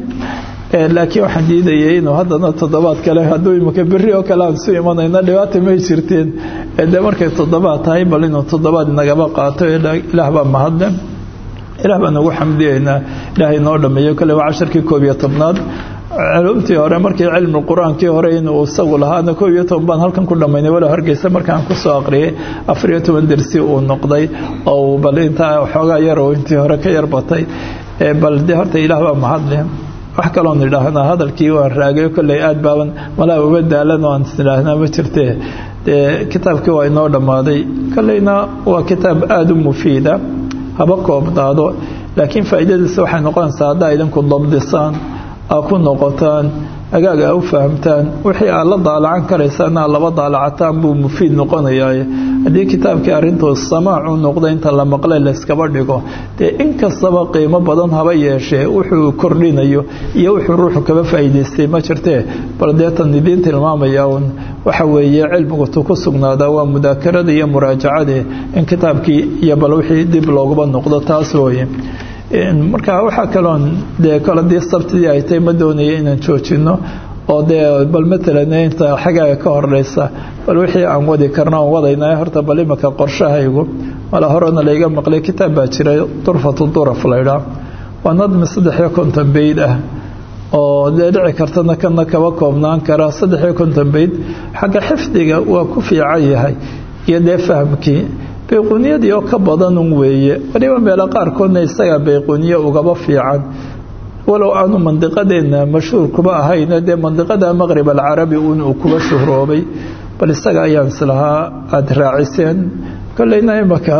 e, laakiin waxaan diidayay inuu haddana toddobaad kale hadduu imika beri oo kale aan su imanayna dhibaata may jirteen dee markay toddobaad tahay bal inuu toddobaad inagaba qaato ilaah baa mahadle ilaah baan ugu xamdiyeynaa ilaahay noo dhameeyo kale waa casharkii koob iyo tobnaad culumtii hore markii cilmi qur'aankii hore inuu isagu lahaana koob iyo toban baan halkan ku dhammaynay wala hargeysa markaan ku soo aqriyay afar iyo toban dersi uu noqday. Oo bal intaa waxoogaa yar oo intii hore ka yar batay. Bal de horta ilaah baa mahadle wax kaloon idhaahnaa hadalkii waan raagay kolley aad baaban malaa uga daalan oo aan idhaahnaa ma jirtee dee kitaabkii waa inoo dhammaaday. Kolleyna waa kitaab aada u mufiida haba koobnaado laakiin faa'iidadiisa waxay noqonaysaa haddaa idinku dabdisaan aa ku noqotaan hagaag aa u fahamtaan wixii aad la daalacan karaysaan aad laba daalacataan buu mufiid noqonayaa haddii kitaabkii arrintuu samaacu noqda inta la maqlay layskaba dhigo. Dee inkastaba qiimo badan haba yeeshee wuxuu kordhinayo iyo wuxuu ruuxu kaba faa'iidaystay ma jirtee? Bal deetan idiin tilmaamaya uun. Waxa weeye cilmigutu ku sugnaadaa waa mudaakarada iyo muraajacadii in kitaabkii iyo bal wixii dib looguba noqdo taas wooye marka waxaa kaloon dee koladii sabtidii ay ma doonaya inaan joojino oo dee bal matalan inta xagaaga ka horeysa bal wixii aan wadi karno aan wadayna horta bal imika qorshahaygu. Mala horena layga maqlay kitaab baa jiray durfatu duraf laydhaa waa nadmi saddexiyo konton beyd ah oo dee dhici kartana kana kaba koobnaan kara saddexiyo konton beyd xagga xifdiga waa ku fiican yahay iyo dee fahmkii bayquuniyadii oo ka badanun weeye. Waliba meelo qaarkoodna isagaa bayquuniye ugaba fiican. Walow aanu mandiqadeenna mashhuur kuba ahayna dee mandiqada maqrib alcarabi un uu kuba shuhroobay bal isaga ayaan islahaa aada raaciseen kolleyna imaka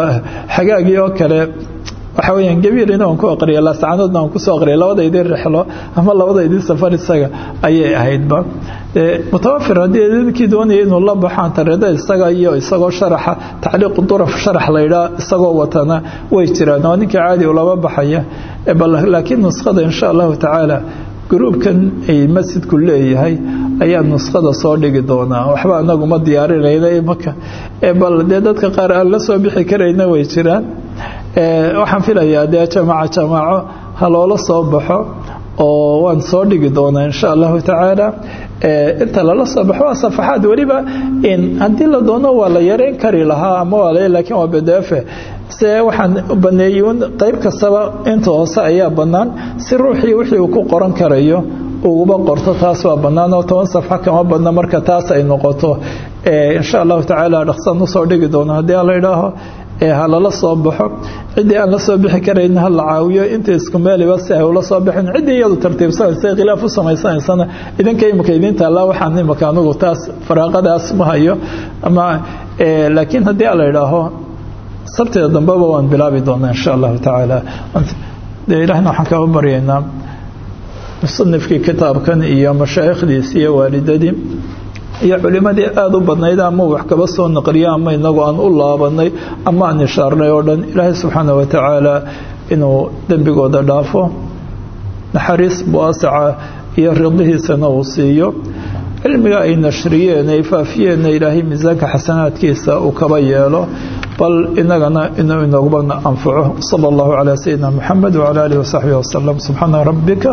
xagaagii oo kale waxaa weyaan gabiirina aan ku aqriya laascanoodna aan ku soo aqriya labadaydii rixlo ama labadaydii safar isaga ayay ahaydba. Mutawafir haddii ninkii doonaya inuu la baxaan tareeda isaga iyo isagoo sharaxa tacliiqu duraf sharax laydhaa isagoo watana way jiraan oo ninkii caadi u laba baxaya. Laakiin nuskhada insha allahu tacaala gruubkan ay masjidku leeyahay ayaa nuskhada soo dhigi doonaa waxba anagu ma diyaarinayna imaka bal dadka qaar aan la soo bixi karayna way jiraan waxaan filayaa dee jamaaco jamaaco ha loola soo baxo oo waan soo dhigi doonaa insha allahu tacaala. Inta lala soo baxo waa safaxaad weliba haddii la doono waa la yareyn kari lahaa ama waa laakiin waa bdfe se waxaan baneeyey qayb kastaba inta hoose ayaa bannaan. Si ruuxii wixii uu ku qoran karayo uguba qorto taas waa bannaan oo toban safxo kama badna marka taas ay noqoto. Insha allahu tacaala dhaqsan u soo dhigi doono haddii ala idhaaho ha lala soo baxo ciddii aan la soo bixi karayn ha la caawiyo inta isku meeliba si ay ula soo baxin ciddii iyadu tartiibsanaysa khilaaf u samaysanaysana idinka imika idin taallaa waxaan imika anugu taas faraaqadaas ma hayo ama laakiin haddii ala idhaaho sabtida dambeba waan bilaabi doonaa insha allahu tacaala. Ilaahna waxaan kaba baryaynaa musanifkii kitaabkan iyo mashaayikhdiisi iyo waalidadii iyo culimadii aada u badnayd ama wax kaba soo naqliyo ama inagu aan u laabanay ama aan ishaarnay oo dhan ilaahay subxaana wa tacaala inuu dembigooda dhaafo naxariis buasaca iyo ridihiisana uu siiyo. Cilmiga ay nashriyeen ay faafiyeenna ilaahay miisaanka xasanaadkiisa uu kaba yeelo. Bal inagana inuu inooguba anfaco sala allahu calaa sayidina moxamed wcala alihi wasaxbihi wasalam subxaana rabbika